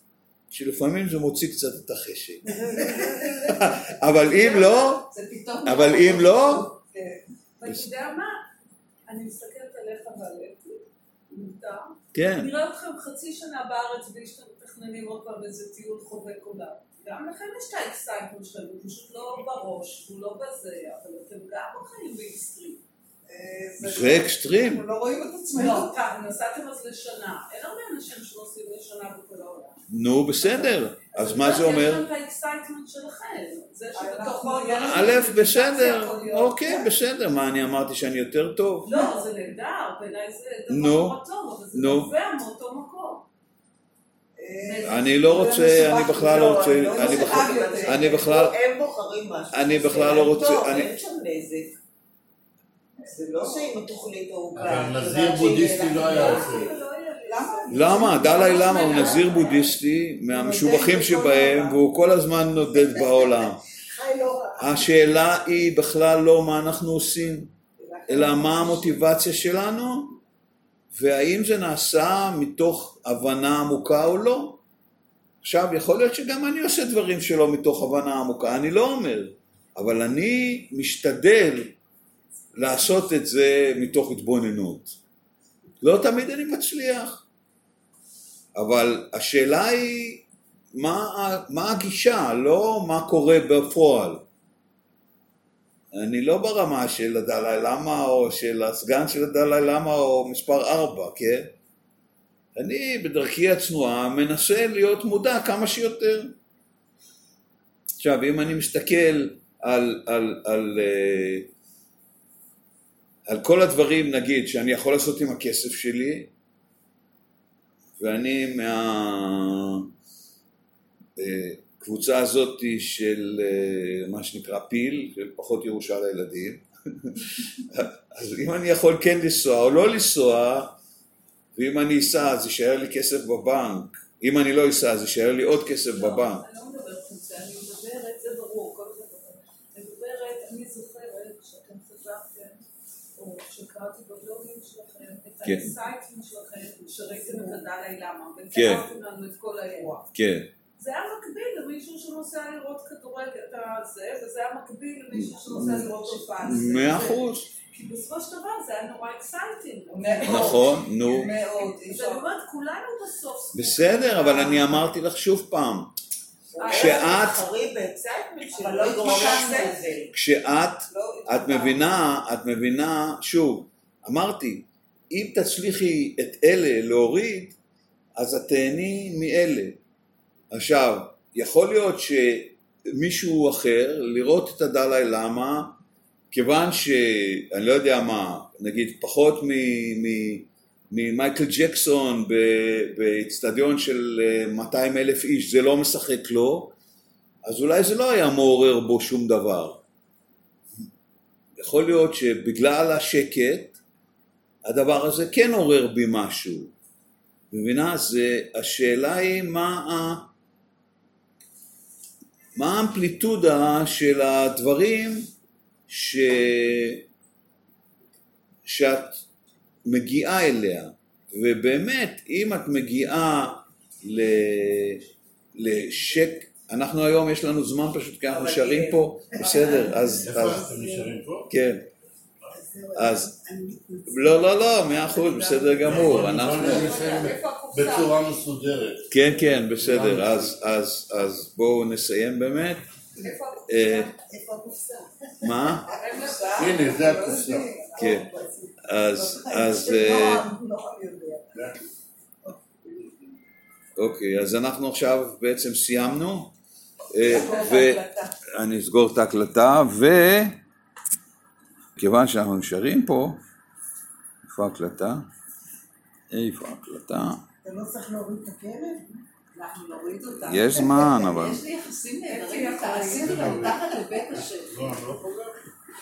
שלפעמים זה מוציא קצת את החשק. אבל אם לא. אבל אם לא, כן. ואתה יודע מה? אני מסתכלת עליך מותר. כן, נראה אתכם חצי שנה בארץ בלי שאתם מתכננים עוד פעם איזה טיול חובק עולם. גם לכם יש את ה excitement הוא פשוט לא בראש, הוא לא בזה, אבל אתם גם חיים באקסטרים. אה, זה אקסטרים. אנחנו לא רואים את עצמנו. לא, טוב, נסעתם אז לשנה. אין הרבה אנשים שנוסעים לשנה בכל העולם. נו בסדר. אז מה זה אומר? א', זה בסדר. אוקיי, בסדר. מה, אני אמרתי שאני יותר טוב? לא, זה נהדר, בעיניי זה נו, דבר טוב, אבל זה נו. נובע מאותו מקום. אה, אני לא רוצה, אני בכלל לא רוצה, לא, אני לא בכלל, מסוגל לזה. אני בכלל, הם בוחרים משהו. אני בכלל לא רוצה- טוב, אני- אין שם נזק. זה לא שעם התוכנית ארוכה. אבל נזיר בודהיסטי לא היה עושה. למה? למה? דלאי למה הוא נזיר בודהיסטי מהמשובחים שבהם והוא כל הזמן נודד בעולם. לא. השאלה היא בכלל לא מה אנחנו עושים, אלא מה המוטיבציה שלנו והאם זה נעשה מתוך הבנה עמוקה או לא. עכשיו, יכול להיות שגם אני עושה דברים שלא מתוך הבנה עמוקה, אני לא אומר, אבל אני משתדל לעשות את זה מתוך התבוננות. לא תמיד אני מצליח, אבל השאלה היא מה, מה הגישה, לא מה קורה בפועל. אני לא ברמה של הדלאי למה או של הסגן של הדלאי למה או מספר ארבע, כן? אני בדרכי הצנועה מנסה להיות מודע כמה שיותר. עכשיו, אם אני מסתכל על, על, על, אה, על כל הדברים, נגיד, שאני יכול לעשות עם הכסף שלי, ואני מהקבוצה הזאת של אה, מה שנקרא פיל, של פחות ירושה לילדים, אז אם אני יכול כן לנסוע או לא לנסוע, ואם אני אסע אז יישאר לי כסף בבנק, אם אני לא אסע אז יישאר לי עוד כסף בבנק. אני לא מדברת על זה, אני מדברת, זה ברור, כל אחד מדבר. אני מדברת, אני זוכרת שאתם חזרתם, או שקראתי בבלוגים כן. האינסייטים שלכם, שראיתם את הדלאי למה. ותיארתם לנו את כל האירוע. כן, זה היה מקביל למישהו שנוסע לראות כדורגל, הזה, וזה היה מקביל למישהו שנוסע לראות הופעה. מאה אחוז, כי בסופו של דבר זה היה נורא exciting. נכון, נו. מאוד. אי אז אפשר. אני אומרת, כולנו בסוף... בסדר, אבל אני אמרתי לך שוב פעם, כשאת, שלו, אבל לא לסבל. כשאת, לא, את מבינה, את מבינה, שוב, אמרתי, אם תצליחי את אלה להוריד, אז את תהני מאלה. עכשיו, יכול להיות שמישהו אחר, לראות את הדלאי למה, כיוון שאני לא יודע מה, נגיד פחות ממייקל ג'קסון באיצטדיון של אה, 200 אלף איש, זה לא משחק לו, אז אולי זה לא היה מעורר בו שום דבר. יכול להיות שבגלל השקט, הדבר הזה כן עורר בי משהו. מבינה? זה, השאלה היא מה, ה, מה האמפליטודה של הדברים ש, שאת מגיעה אליה. ובאמת, אם את מגיעה ל, לשק... אנחנו היום, יש לנו זמן פשוט, כי אנחנו נשארים כן. פה, בסדר, אז... איפה אז אתם נשארים פה? כן. אז-. לא, לא, לא, מאה אחוז, בסדר גמור, אנחנו... בצורה מסודרת. כן, כן, בסדר, אז, אז, אז בואו נסיים באמת. איפה אה, הקופסה? איפה הקופסה? מה? הנה, זה הקופסה. כן, אז, אז, לא, אה, לא. אוקיי, אז אנחנו עכשיו בעצם סיימנו, אה, ואני אסגור את ההקלטה, וכיוון שאנחנו נשארים פה, איפה ההקלטה? איפה ההקלטה? אתה לא צריך להוריד את הכלב? אנחנו נוריד אותה. יש זמן, אבל... יש לי יחסים נהדרים איתה, עשיתי לה מתחת לבית השם. לא, אני לא.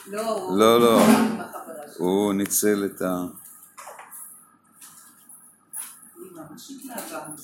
לא, הוא- לא, לא. הוא ניצל את ה... היא ממש התלהבה.